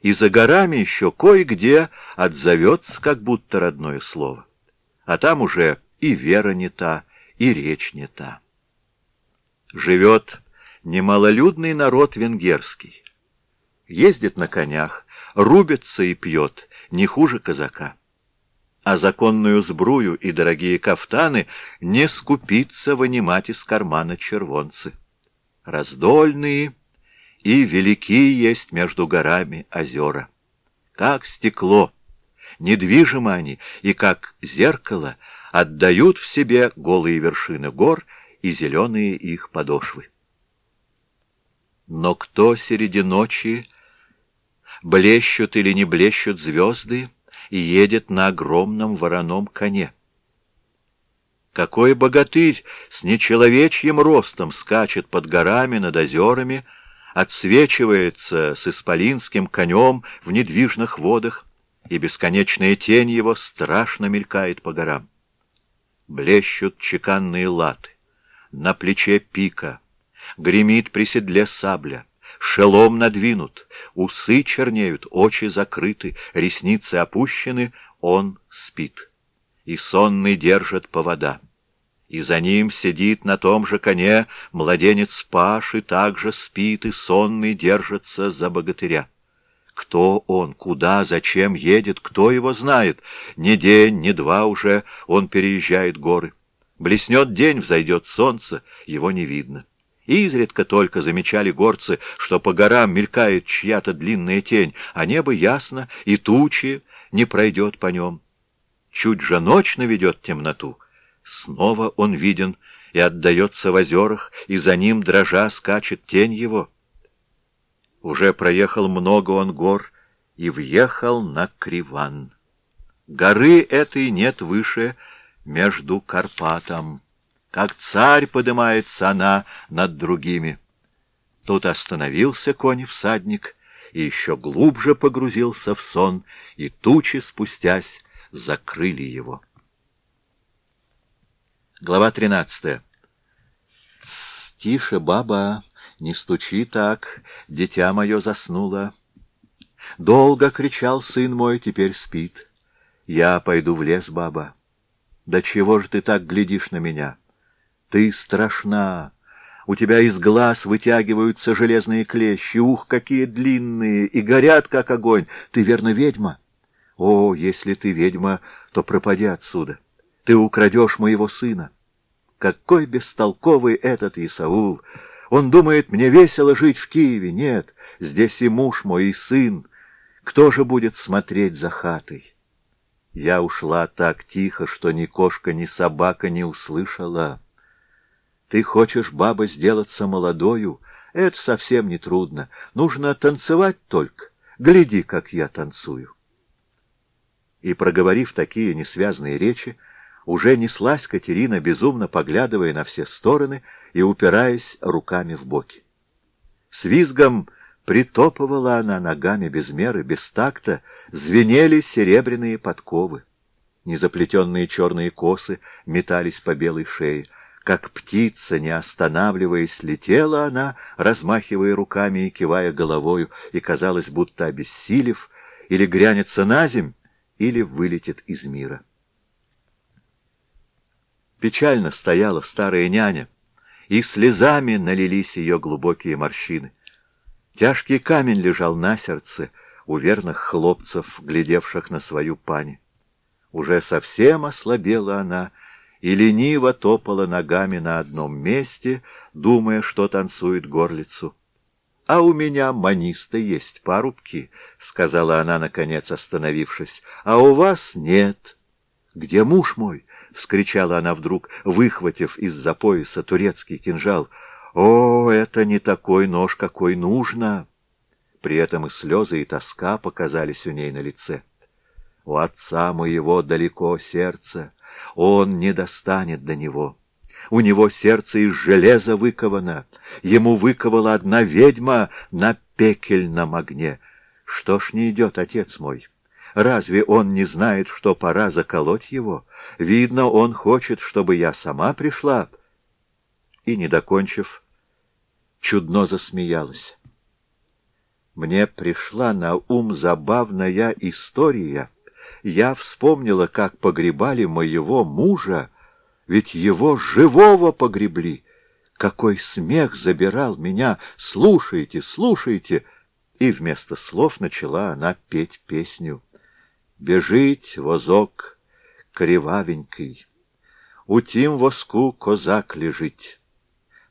и за горами еще кое-где отзовется как будто родное слово, а там уже и вера не та, и речь не та. Живет немалолюдный народ венгерский, ездит на конях, рубится и пьет — не хуже казака. А законную сбрую и дорогие кафтаны не скупиться вынимать из кармана червонцы. Раздольные и великие есть между горами озера. Как стекло, недвижимы они, и как зеркало отдают в себе голые вершины гор и зеленые их подошвы. Но кто среди ночи блещут или не блещут звезды, и едет на огромном вороном коне. Какой богатырь с нечеловечьим ростом скачет под горами, над озерами, отсвечивается с исполинским конем в недвижных водах, и бесконечная тень его страшно мелькает по горам. Блещут чеканные латы, на плече пика, гремит при седле сабля, шелом надвинут, усы чернеют, очи закрыты, ресницы опущены, он спит. И сонный держит повода. И за ним сидит на том же коне младенец Паш, и также спит, и сонный держится за богатыря. Кто он, куда, зачем едет, кто его знает? Ни день, ни два уже он переезжает горы. Блеснет день, взойдет солнце, его не видно. Изредка только замечали горцы, что по горам мелькает чья-то длинная тень, а небо ясно, и тучи не пройдет по нем. Чуть же ночь наведет темноту. Снова он виден и отдается в озерах, и за ним дрожа скачет тень его. Уже проехал много он гор и въехал на Криван. Горы этой нет выше между Карпатом как царь поднимается она над другими. Тут остановился конь-всадник и еще глубже погрузился в сон, и тучи, спустясь, закрыли его. Глава тринадцатая. «Тсс, тише, баба, не стучи так, дитя мое заснуло. Долго кричал сын мой, теперь спит. Я пойду в лес, баба. Да чего же ты так глядишь на меня?» Ты страшна. У тебя из глаз вытягиваются железные клещи. Ух, какие длинные! И горят, как огонь. Ты, верно, ведьма? О, если ты ведьма, то пропади отсюда. Ты украдешь моего сына. Какой бестолковый этот Исаул! Он думает, мне весело жить в Киеве. Нет, здесь и муж мой, и сын. Кто же будет смотреть за хатой? Я ушла так тихо, что ни кошка, ни собака не услышала. Ты хочешь, баба, сделаться молодою, Это совсем не трудно. Нужно танцевать только. Гляди, как я танцую. И, проговорив такие несвязные речи, уже неслась Катерина, безумно поглядывая на все стороны и упираясь руками в боки. С визгом притопывала она ногами без меры, без такта, звенели серебряные подковы. Незаплетенные черные косы метались по белой шее. Как птица, не останавливаясь, летела она, размахивая руками и кивая головою, и казалось, будто обессилев, или грянется на земь, или вылетит из мира. Печально стояла старая няня, и слезами налились ее глубокие морщины. Тяжкий камень лежал на сердце у верных хлопцев, глядевших на свою пани. Уже совсем ослабела она и лениво топала ногами на одном месте, думая, что танцует горлицу. — А у меня маниста есть парубки, — сказала она, наконец остановившись, — а у вас нет. — Где муж мой? — вскричала она вдруг, выхватив из-за пояса турецкий кинжал. — О, это не такой нож, какой нужно! При этом и слезы, и тоска показались у ней на лице. — у отца моего далеко сердце, он не достанет до него. У него сердце из железа выковано, ему выковала одна ведьма на пекельном огне. Что ж не идет, отец мой? Разве он не знает, что пора заколоть его? Видно, он хочет, чтобы я сама пришла. И, не докончив, чудно засмеялась. Мне пришла на ум забавная история — я вспомнила, как погребали моего мужа, ведь его живого погребли. Какой смех забирал меня! Слушайте, слушайте! И вместо слов начала она петь песню. Бежить возок кривавенький, у тим воску козак лежить,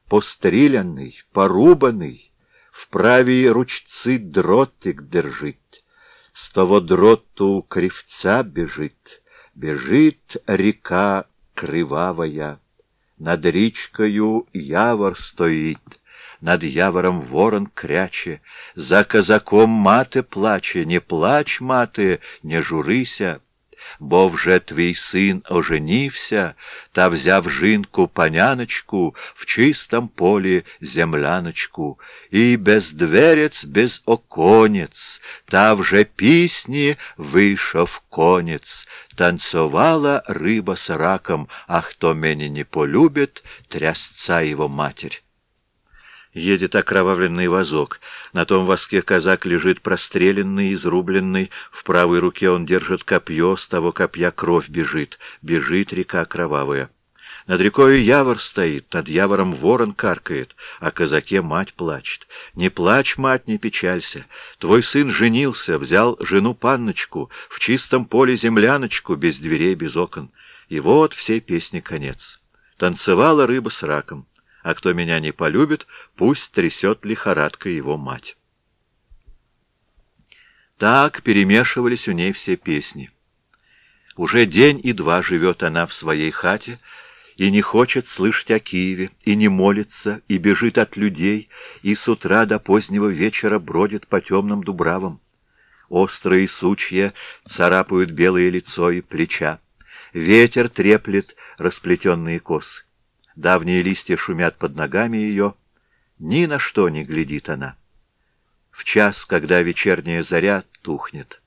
пострілянный, порубанный, в правій ручцы дротик держить. С того дроту кривца бежит, бежит река кривавая. Над річкою явор стоїть, над явором ворон кряче, за казаком мати плаче, не плач, мати, не журися бо вже твій син оженівся та взяв жінку паняночку в чистом полі земляночку, і бездверець, без оконець, та вже пісні вийшов конець. Танцевала рыба с раком, а кто меня не полюбит, трясца его матерь едет окровавленный вазок. На том воске казак лежит простреленный, изрубленный. В правой руке он держит копье, с того копья кровь бежит. Бежит река кровавая. Над рекой явор стоит, над явором ворон каркает, а казаке мать плачет. Не плачь, мать, не печалься. Твой сын женился, взял жену панночку, в чистом поле земляночку, без дверей, без окон. И вот всей песни конец. Танцевала рыба с раком а кто меня не полюбит, пусть трясет лихорадка его мать. Так перемешивались у ней все песни. Уже день и два живет она в своей хате, и не хочет слышать о Киеве, и не молится, и бежит от людей, и с утра до позднего вечера бродит по темным дубравам. Острые сучья царапают белое лицо и плеча. Ветер треплет расплетенные косы. Давние листья шумят под ногами ее. Ни на что не глядит она. В час, когда вечерняя заря тухнет,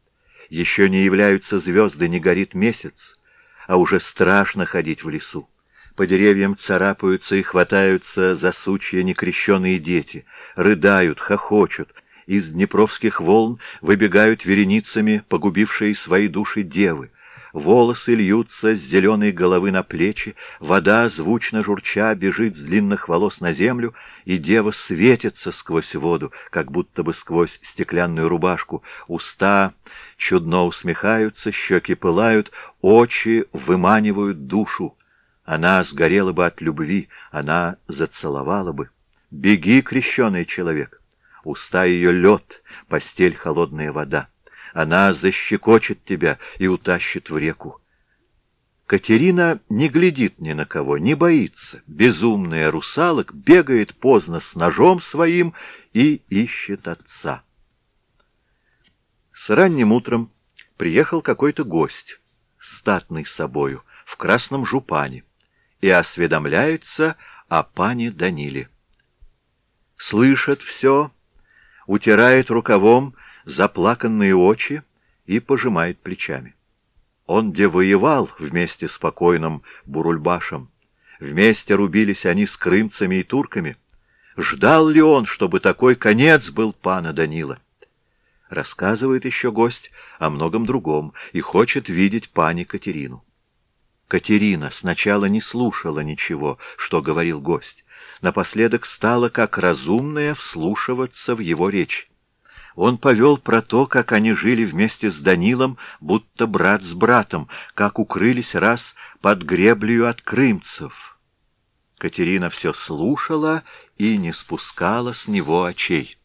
еще не являются звезды, не горит месяц, а уже страшно ходить в лесу. По деревьям царапаются и хватаются за сучья некрещенные дети, рыдают, хохочут. Из днепровских волн выбегают вереницами погубившие свои души девы. Волосы льются с зеленой головы на плечи, вода, звучно журча, бежит с длинных волос на землю, и дева светится сквозь воду, как будто бы сквозь стеклянную рубашку. Уста чудно усмехаются, щеки пылают, очи выманивают душу. Она сгорела бы от любви, она зацеловала бы. Беги, крещеный человек! Уста ее лед, постель холодная вода. Она защекочет тебя и утащит в реку. Катерина не глядит ни на кого, не боится. Безумная русалок бегает поздно с ножом своим и ищет отца. С ранним утром приехал какой-то гость, статный собою, в красном жупане, и осведомляется о пане Даниле. Слышит все, утирает рукавом заплаканные очи и пожимает плечами. Он где воевал вместе с покойным Бурульбашем. Вместе рубились они с крымцами и турками. Ждал ли он, чтобы такой конец был пана Данила? Рассказывает еще гость о многом другом и хочет видеть пани Катерину. Катерина сначала не слушала ничего, что говорил гость. Напоследок стала, как разумная, вслушиваться в его речь. Он повел про то, как они жили вместе с Данилом, будто брат с братом, как укрылись раз под греблею от крымцев. Катерина все слушала и не спускала с него очей.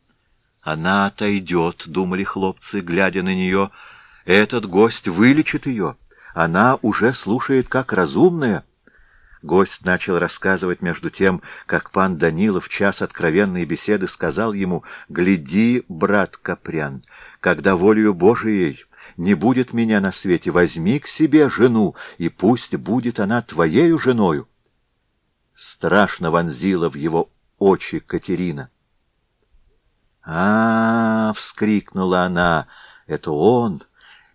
«Она отойдет», — думали хлопцы, глядя на нее. «Этот гость вылечит ее. Она уже слушает как разумная». Гость начал рассказывать между тем, как пан Данилов в час откровенной беседы сказал ему «Гляди, брат Капрян, когда волею Божией не будет меня на свете, возьми к себе жену, и пусть будет она твоею женою». Страшно вонзила в его очи Катерина. а, -а, -а вскрикнула она, «это он,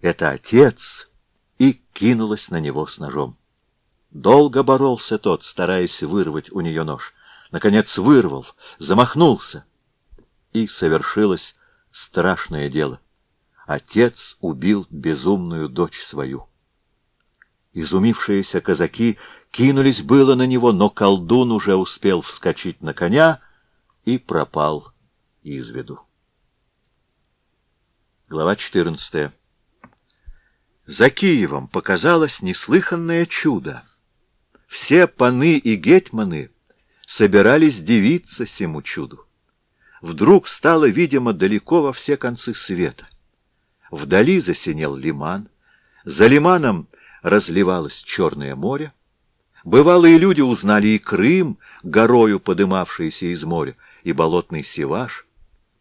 это отец!» и кинулась на него с ножом. Долго боролся тот, стараясь вырвать у нее нож. Наконец вырвал, замахнулся. И совершилось страшное дело. Отец убил безумную дочь свою. Изумившиеся казаки кинулись было на него, но колдун уже успел вскочить на коня и пропал из виду. Глава 14. За Киевом показалось неслыханное чудо все паны и гетьманы собирались дивиться сему чуду. Вдруг стало видимо далеко во все концы света. Вдали засинел лиман, за лиманом разливалось Черное море. Бывалые люди узнали и Крым, горою подымавшийся из моря, и болотный Севаш.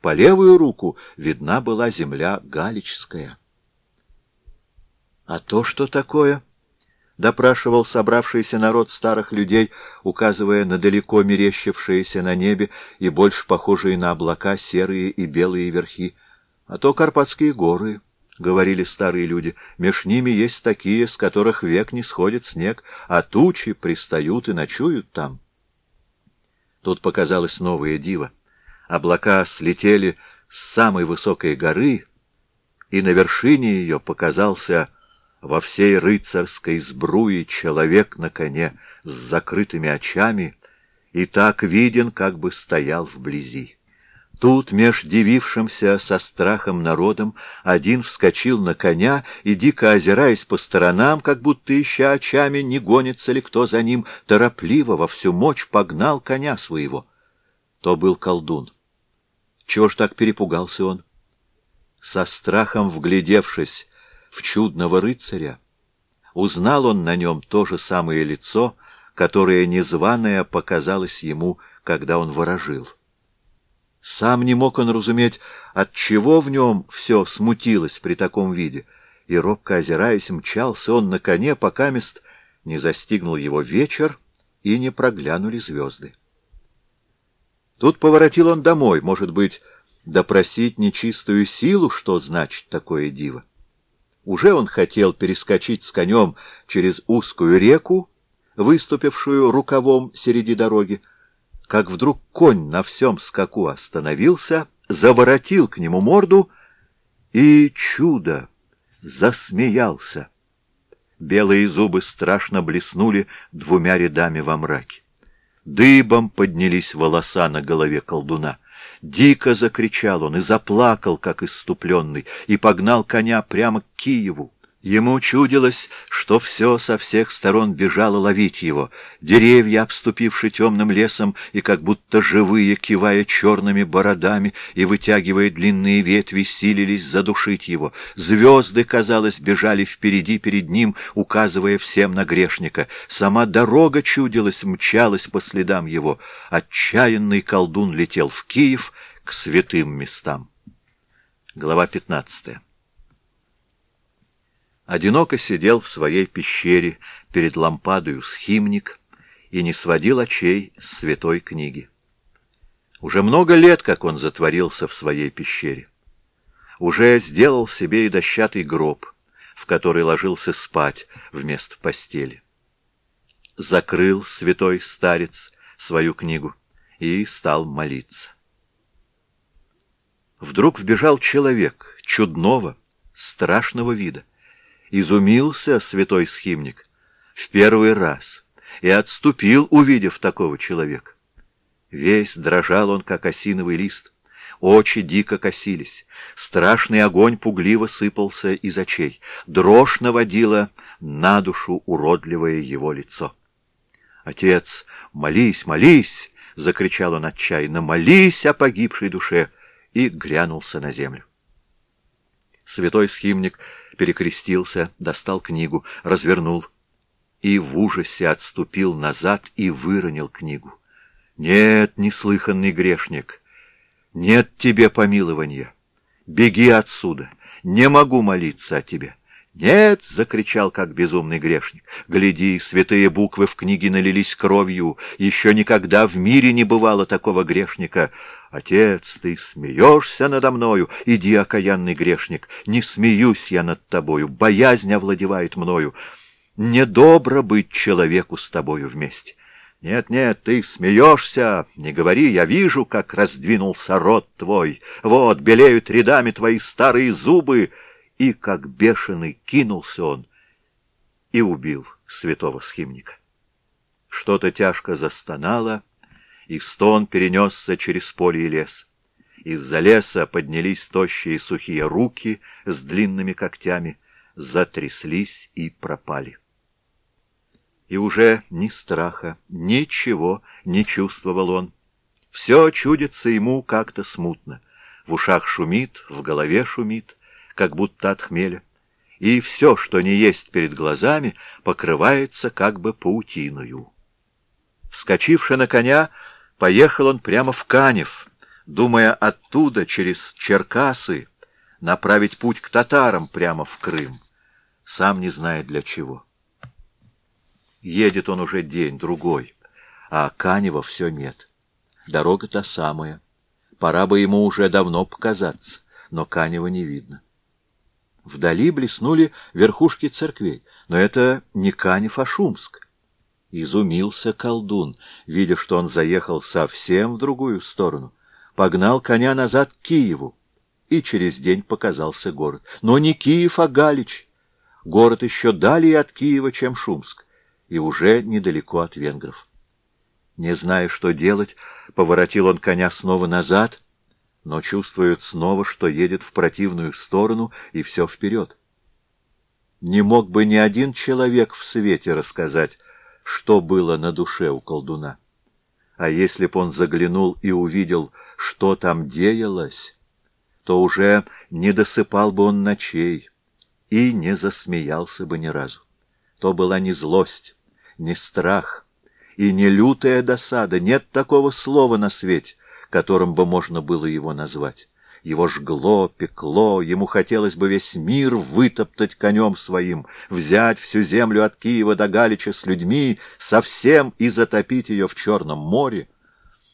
По левую руку видна была земля Галичская. А то что такое? — допрашивал собравшийся народ старых людей, указывая на далеко мерещившиеся на небе и больше похожие на облака серые и белые верхи. А то Карпатские горы, — говорили старые люди, — меж ними есть такие, с которых век не сходит снег, а тучи пристают и ночуют там. Тут показалось новое диво. Облака слетели с самой высокой горы, и на вершине ее показался во всей рыцарской сбруе человек на коне с закрытыми очами и так виден, как бы стоял вблизи. Тут, меж дивившимся со страхом народом, один вскочил на коня и, дико озираясь по сторонам, как будто ища очами, не гонится ли кто за ним, торопливо во всю мочь погнал коня своего. То был колдун. Чего ж так перепугался он? Со страхом вглядевшись в чудного рыцаря. Узнал он на нем то же самое лицо, которое незваное показалось ему, когда он ворожил. Сам не мог он разуметь, от чего в нем все смутилось при таком виде, и, робко озираясь, мчался он на коне, пока мест не застигнул его вечер и не проглянули звезды. Тут поворотил он домой, может быть, допросить нечистую силу, что значит такое диво. Уже он хотел перескочить с конем через узкую реку, выступившую рукавом среди дороги, как вдруг конь на всем скаку остановился, заворотил к нему морду и, чудо, засмеялся. Белые зубы страшно блеснули двумя рядами во мраке. Дыбом поднялись волоса на голове колдуна. Дико закричал он и заплакал, как иступленный, и погнал коня прямо к Киеву. Ему чудилось, что все со всех сторон бежало ловить его. Деревья, обступившие темным лесом и как будто живые, кивая черными бородами и вытягивая длинные ветви, силились задушить его. Звезды, казалось, бежали впереди перед ним, указывая всем на грешника. Сама дорога чудилась, мчалась по следам его. Отчаянный колдун летел в Киев к святым местам. Глава пятнадцатая одиноко сидел в своей пещере перед лампадою схимник и не сводил очей с святой книги. Уже много лет, как он затворился в своей пещере. Уже сделал себе и дощатый гроб, в который ложился спать вместо постели. Закрыл святой старец свою книгу и стал молиться. Вдруг вбежал человек чудного, страшного вида. Изумился святой схимник в первый раз и отступил, увидев такого человека. Весь дрожал он, как осиновый лист. Очи дико косились, страшный огонь пугливо сыпался из очей, дрожь наводила на душу уродливое его лицо. «Отец, молись, молись!» — закричал он отчаянно. «Молись о погибшей душе!» и грянулся на землю. Святой схимник перекрестился, достал книгу, развернул и в ужасе отступил назад и выронил книгу. «Нет, неслыханный грешник, нет тебе помилования. Беги отсюда, не могу молиться о тебе». «Нет!» — закричал, как безумный грешник. «Гляди, святые буквы в книге налились кровью. Еще никогда в мире не бывало такого грешника. Отец, ты смеешься надо мною? Иди, окаянный грешник, не смеюсь я над тобою, боязнь овладевает мною. Недобро быть человеку с тобою вместе». «Нет-нет, ты смеешься, не говори, я вижу, как раздвинулся рот твой. Вот, белеют рядами твои старые зубы» и, как бешеный, кинулся он и убил святого схимника. Что-то тяжко застонало, и стон перенесся через поле и лес. Из-за леса поднялись тощие сухие руки с длинными когтями, затряслись и пропали. И уже ни страха, ничего не чувствовал он. Все чудится ему как-то смутно. В ушах шумит, в голове шумит — как будто от хмеля, и все, что не есть перед глазами, покрывается как бы паутиною. Вскочивши на коня, поехал он прямо в Канев, думая оттуда, через Черкасы, направить путь к татарам прямо в Крым, сам не знает для чего. Едет он уже день-другой, а Канева все нет. Дорога та самая. Пора бы ему уже давно показаться, но Канева не видно. Вдали блеснули верхушки церквей, но это не Канев, а Шумск. Изумился колдун, видя, что он заехал совсем в другую сторону. Погнал коня назад к Киеву, и через день показался город. Но не Киев, а Галич. Город еще далее от Киева, чем Шумск, и уже недалеко от венгров. Не зная, что делать, поворотил он коня снова назад — но чувствует снова, что едет в противную сторону и все вперед. Не мог бы ни один человек в свете рассказать, что было на душе у колдуна. А если б он заглянул и увидел, что там деялось, то уже не досыпал бы он ночей и не засмеялся бы ни разу. То была не злость, не страх и не лютая досада, нет такого слова на свете, которым бы можно было его назвать. Его жгло, пекло, ему хотелось бы весь мир вытоптать конем своим, взять всю землю от Киева до Галича с людьми, совсем и затопить ее в Черном море.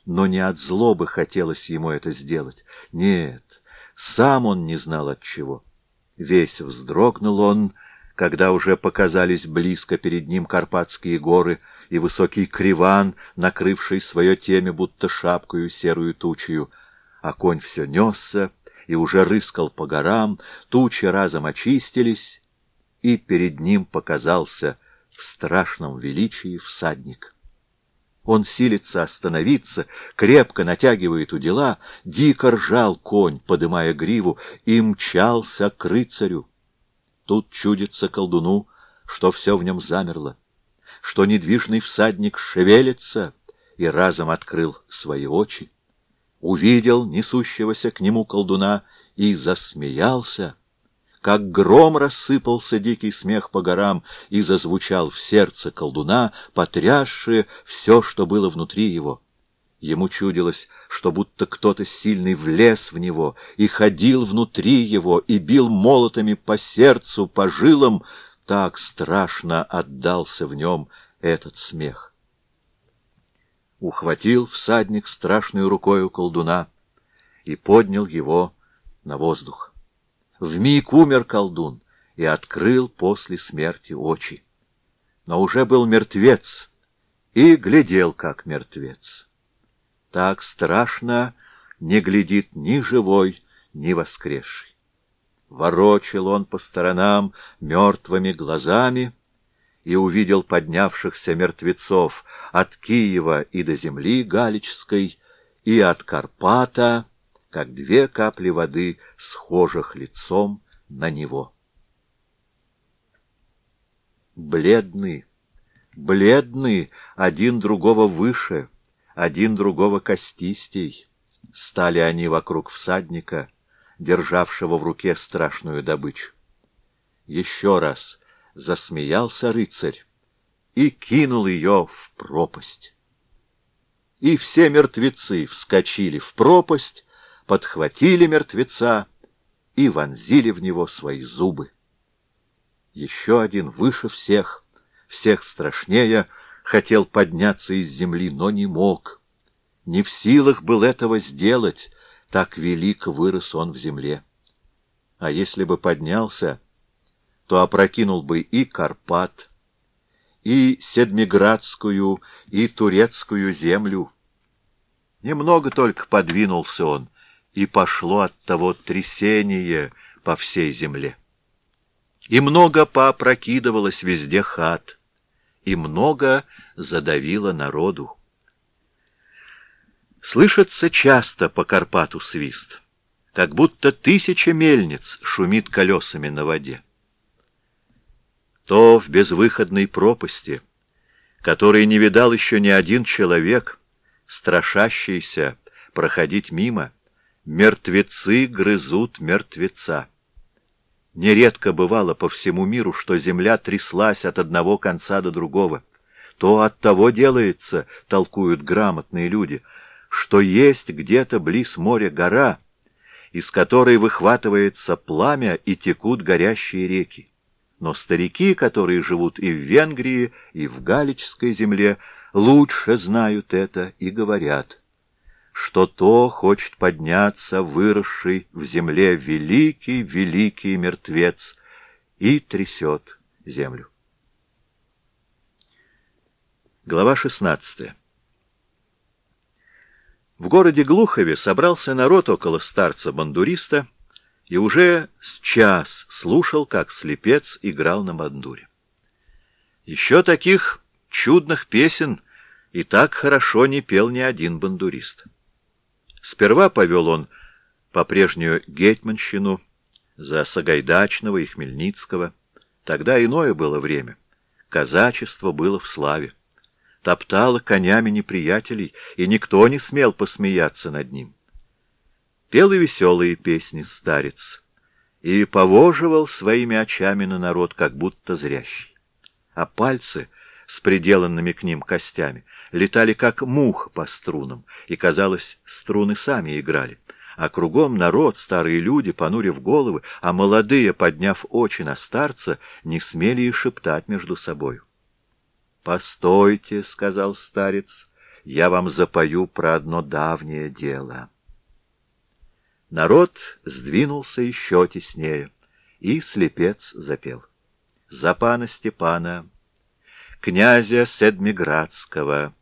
Но не от злобы хотелось ему это сделать. Нет, сам он не знал от чего. Весь вздрогнул он, когда уже показались близко перед ним Карпатские горы — и высокий криван, накрывший свое темя будто шапкою серую тучью, а конь все несся и уже рыскал по горам, тучи разом очистились, и перед ним показался в страшном величии всадник. Он силится остановиться, крепко натягивает удила, дико ржал конь, подымая гриву, и мчался к рыцарю. Тут чудится колдуну, что все в нем замерло, что недвижный всадник шевелится и разом открыл свои очи, увидел несущегося к нему колдуна и засмеялся, как гром рассыпался дикий смех по горам и зазвучал в сердце колдуна, потрясшее все, что было внутри его. Ему чудилось, что будто кто-то сильный влез в него и ходил внутри его и бил молотами по сердцу, по жилам. Так страшно отдался в нем этот смех. Ухватил всадник страшную рукою колдуна и поднял его на воздух. Вмиг умер колдун и открыл после смерти очи. Но уже был мертвец и глядел, как мертвец так страшно не глядит ни живой, ни воскресший. Ворочил он по сторонам мертвыми глазами и увидел поднявшихся мертвецов от Киева и до земли Галичской, и от Карпата, как две капли воды, схожих лицом на него. Бледны, бледны, один другого выше — один другого костистей. Стали они вокруг всадника, державшего в руке страшную добычу. Еще раз засмеялся рыцарь и кинул ее в пропасть. И все мертвецы вскочили в пропасть, подхватили мертвеца и вонзили в него свои зубы. Еще один выше всех, всех страшнее — хотел подняться из земли, но не мог. Не в силах был этого сделать, так велик вырос он в земле. А если бы поднялся, то опрокинул бы и Карпат, и Седмиградскую, и Турецкую землю. Немного только подвинулся он, и пошло от того трясение по всей земле. И много поопрокидывалось везде хат и много задавило народу. Слышится часто по Карпату свист, как будто тысяча мельниц шумит колесами на воде. То в безвыходной пропасти, которой не видал еще ни один человек, страшащийся проходить мимо, мертвецы грызут мертвеца. Нередко бывало по всему миру, что земля тряслась от одного конца до другого. То от того делается, толкуют грамотные люди, что есть где-то близ моря гора, из которой выхватывается пламя и текут горящие реки. Но старики, которые живут и в Венгрии, и в Галичской земле, лучше знают это и говорят — что то хочет подняться выросший в земле великий-великий мертвец и трясет землю. Глава 16 В городе Глухове собрался народ около старца-бандуриста и уже с час слушал, как слепец играл на бандуре. Еще таких чудных песен и так хорошо не пел ни один бандурист. Сперва повел он по прежнюю гетьманщину за Сагайдачного и Хмельницкого. Тогда иное было время. Казачество было в славе. Топтало конями неприятелей, и никто не смел посмеяться над ним. Пел и веселые песни старец, и повоживал своими очами на народ, как будто зрящий. А пальцы с приделанными к ним костями летали как мух по струнам, и, казалось, струны сами играли. А кругом народ, старые люди, понурив головы, а молодые, подняв очи на старца, не смели и шептать между собою. «Постойте», — сказал старец, — «я вам запою про одно давнее дело». Народ сдвинулся еще теснее, и слепец запел. «За пана Степана, князя Седмиградского,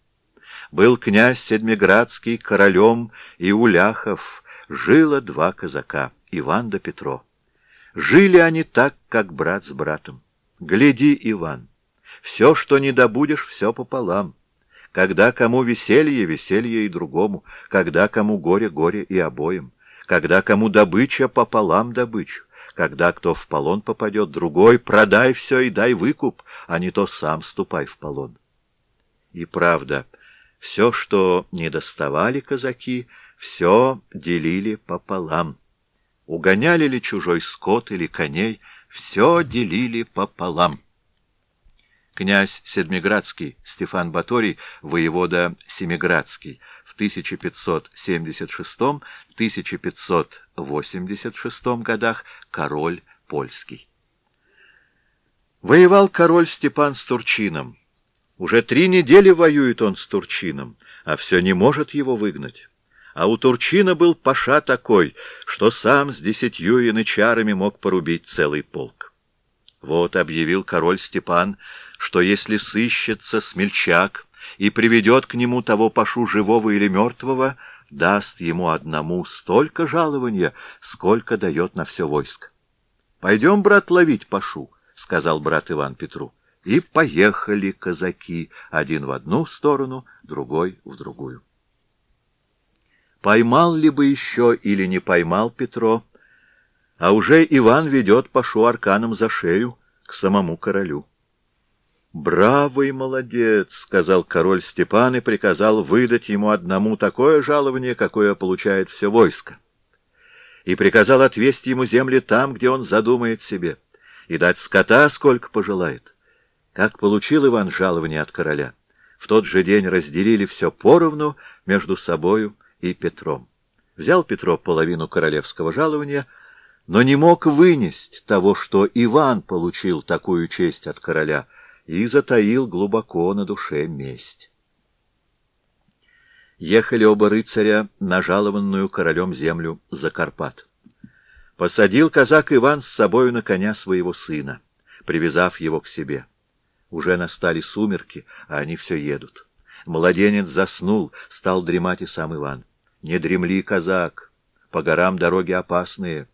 был князь Седмиградский королем и Уляхов, жило два казака, Иван да Петро. Жили они так, как брат с братом. Гляди, Иван, все, что не добудешь, все пополам. Когда кому веселье, веселье и другому, когда кому горе, горе и обоим, когда кому добыча, пополам добычу, когда кто в полон попадет, другой продай все и дай выкуп, а не то сам ступай в полон. И правда, все, что не доставали казаки, все делили пополам. Угоняли ли чужой скот или коней, все делили пополам. Князь Седмиградский Стефан Баторий, воевода Семиградский, в 1576-1586 годах король польский. Воевал король Степан с Турчином. Уже три недели воюет он с Турчином, а все не может его выгнать. А у Турчина был паша такой, что сам с десятью янычарами мог порубить целый полк. Вот объявил король Степан, что если сыщется смельчак и приведет к нему того пашу живого или мертвого, даст ему одному столько жалования, сколько дает на все войско. — Пойдем, брат, ловить пашу, — сказал брат Иван Петру. И поехали казаки, один в одну сторону, другой в другую. Поймал ли бы еще или не поймал Петро, а уже Иван ведет пашу арканом за шею к самому королю. «Бравый молодец!» — сказал король Степан и приказал выдать ему одному такое жалование, какое получает все войско. И приказал отвести ему земли там, где он задумает себе, и дать скота, сколько пожелает. Как получил Иван жалование от короля, в тот же день разделили все поровну между собою и Петром. Взял Петро половину королевского жалования, но не мог вынести того, что Иван получил такую честь от короля — и затаил глубоко на душе месть. Ехали оба рыцаря на жалованную королем землю за Карпат. Посадил казак Иван с собою на коня своего сына, привязав его к себе. Уже настали сумерки, а они все едут. Младенец заснул, стал дремать и сам Иван. «Не дремли, казак, по горам дороги опасные.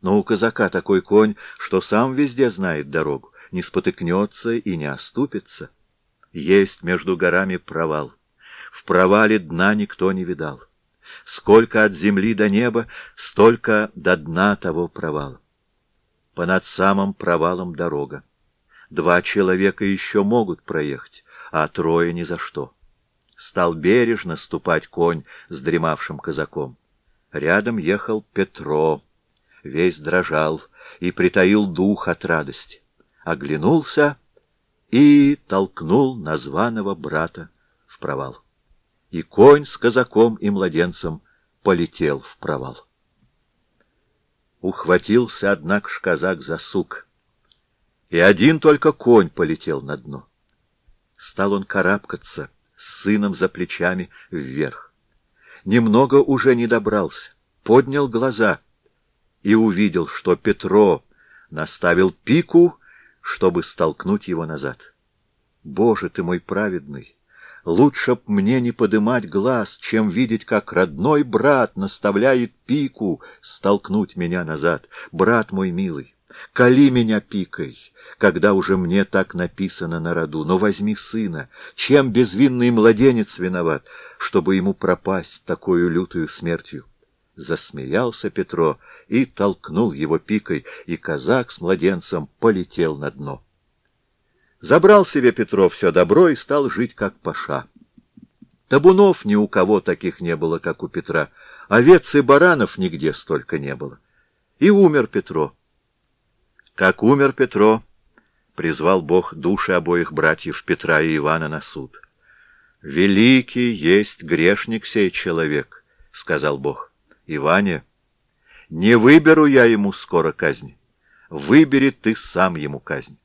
Но у казака такой конь, что сам везде знает дорогу не спотыкнется и не оступится. Есть между горами провал. В провале дна никто не видал. Сколько от земли до неба, столько до дна того провала. Понад самым провалом дорога. Два человека еще могут проехать, а трое ни за что. Стал бережно ступать конь с дремавшим казаком. Рядом ехал Петро, весь дрожал и притаил дух от радости оглянулся и толкнул названного брата в провал. И конь с казаком и младенцем полетел в провал. Ухватился, однако, ж казак за сук, и один только конь полетел на дно. Стал он карабкаться с сыном за плечами вверх. Немного уже не добрался, поднял глаза и увидел, что Петро наставил пику чтобы столкнуть его назад. Боже ты мой праведный! Лучше б мне не подымать глаз, чем видеть, как родной брат наставляет пику столкнуть меня назад. Брат мой милый, кали меня пикой, когда уже мне так написано на роду, но возьми сына, чем безвинный младенец виноват, чтобы ему пропасть такую лютую смертью. Засмеялся Петро и толкнул его пикой, и казак с младенцем полетел на дно. Забрал себе Петро все добро и стал жить как паша. Табунов ни у кого таких не было, как у Петра, овец и баранов нигде столько не было. И умер Петро. Как умер Петро, призвал Бог души обоих братьев Петра и Ивана на суд. «Великий есть грешник сей человек», — сказал Бог. Иване, не выберу я ему скоро казнь. Выбери ты сам ему казнь.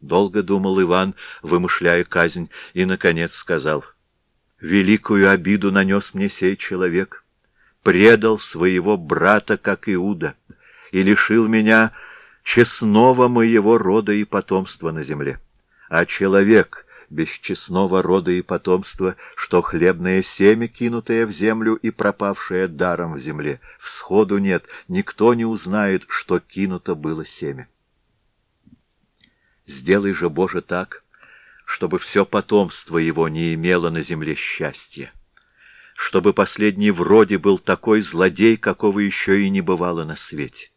Долго думал Иван, вымышляя казнь, и, наконец, сказал, «Великую обиду нанес мне сей человек, предал своего брата, как Иуда, и лишил меня честного моего рода и потомства на земле. А человек, бесчестного рода и потомства, что хлебное семя, кинутое в землю и пропавшее даром в земле. Всходу нет, никто не узнает, что кинуто было семя. Сделай же, Боже, так, чтобы все потомство его не имело на земле счастья, чтобы последний вроде был такой злодей, какого еще и не бывало на свете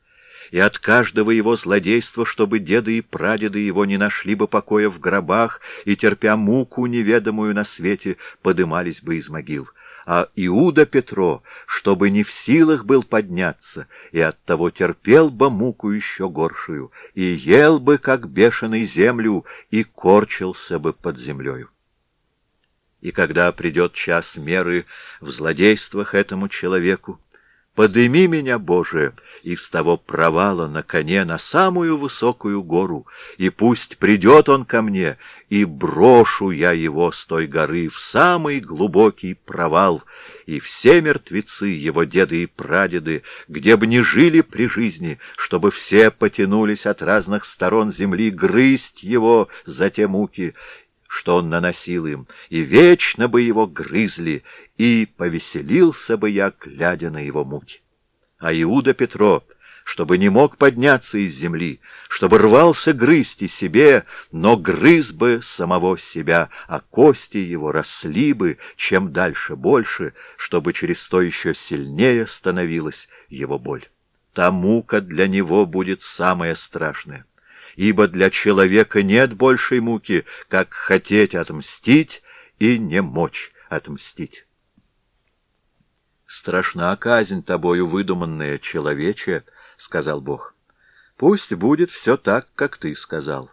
и от каждого его злодейства, чтобы деды и прадеды его не нашли бы покоя в гробах и, терпя муку неведомую на свете, подымались бы из могил. А Иуда Петро, чтобы не в силах был подняться, и оттого терпел бы муку еще горшую, и ел бы, как бешеный, землю, и корчился бы под землею. И когда придет час меры в злодействах этому человеку, Подыми меня, Боже, из того провала на коне на самую высокую гору, и пусть придет он ко мне, и брошу я его с той горы в самый глубокий провал, и все мертвецы, его деды и прадеды, где бы ни жили при жизни, чтобы все потянулись от разных сторон земли грызть его за те муки, что он наносил им, и вечно бы его грызли, и повеселился бы я, глядя на его муки. А Иуда Петро, чтобы не мог подняться из земли, чтобы рвался грызть и себе, но грыз бы самого себя, а кости его росли бы, чем дальше больше, чтобы через то еще сильнее становилась его боль. Та мука для него будет самая страшная ибо для человека нет большей муки, как хотеть отмстить и не мочь отмстить. «Страшна казнь тобою выдуманная, человече», — сказал Бог. «Пусть будет все так, как ты сказал.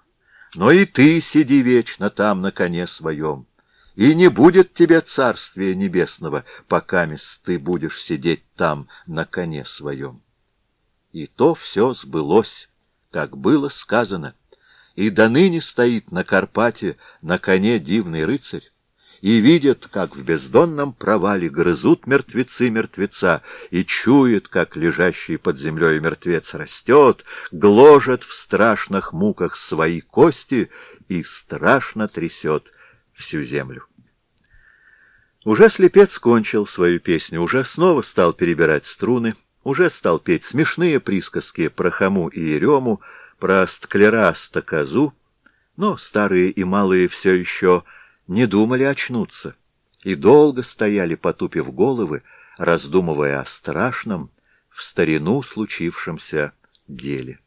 Но и ты сиди вечно там на коне своем, и не будет тебе царствия небесного, пока ты будешь сидеть там на коне своем». И то все сбылось как было сказано, и до ныне стоит на Карпате на коне дивный рыцарь, и видит, как в бездонном провале грызут мертвецы мертвеца, и чует, как лежащий под землей мертвец растет, гложет в страшных муках свои кости и страшно трясет всю землю. Уже слепец кончил свою песню, уже снова стал перебирать струны, уже стал петь смешные присказки про Хаму и Ерему, про Стклераста козу, но старые и малые все еще не думали очнуться и долго стояли, потупив головы, раздумывая о страшном, в старину случившемся деле.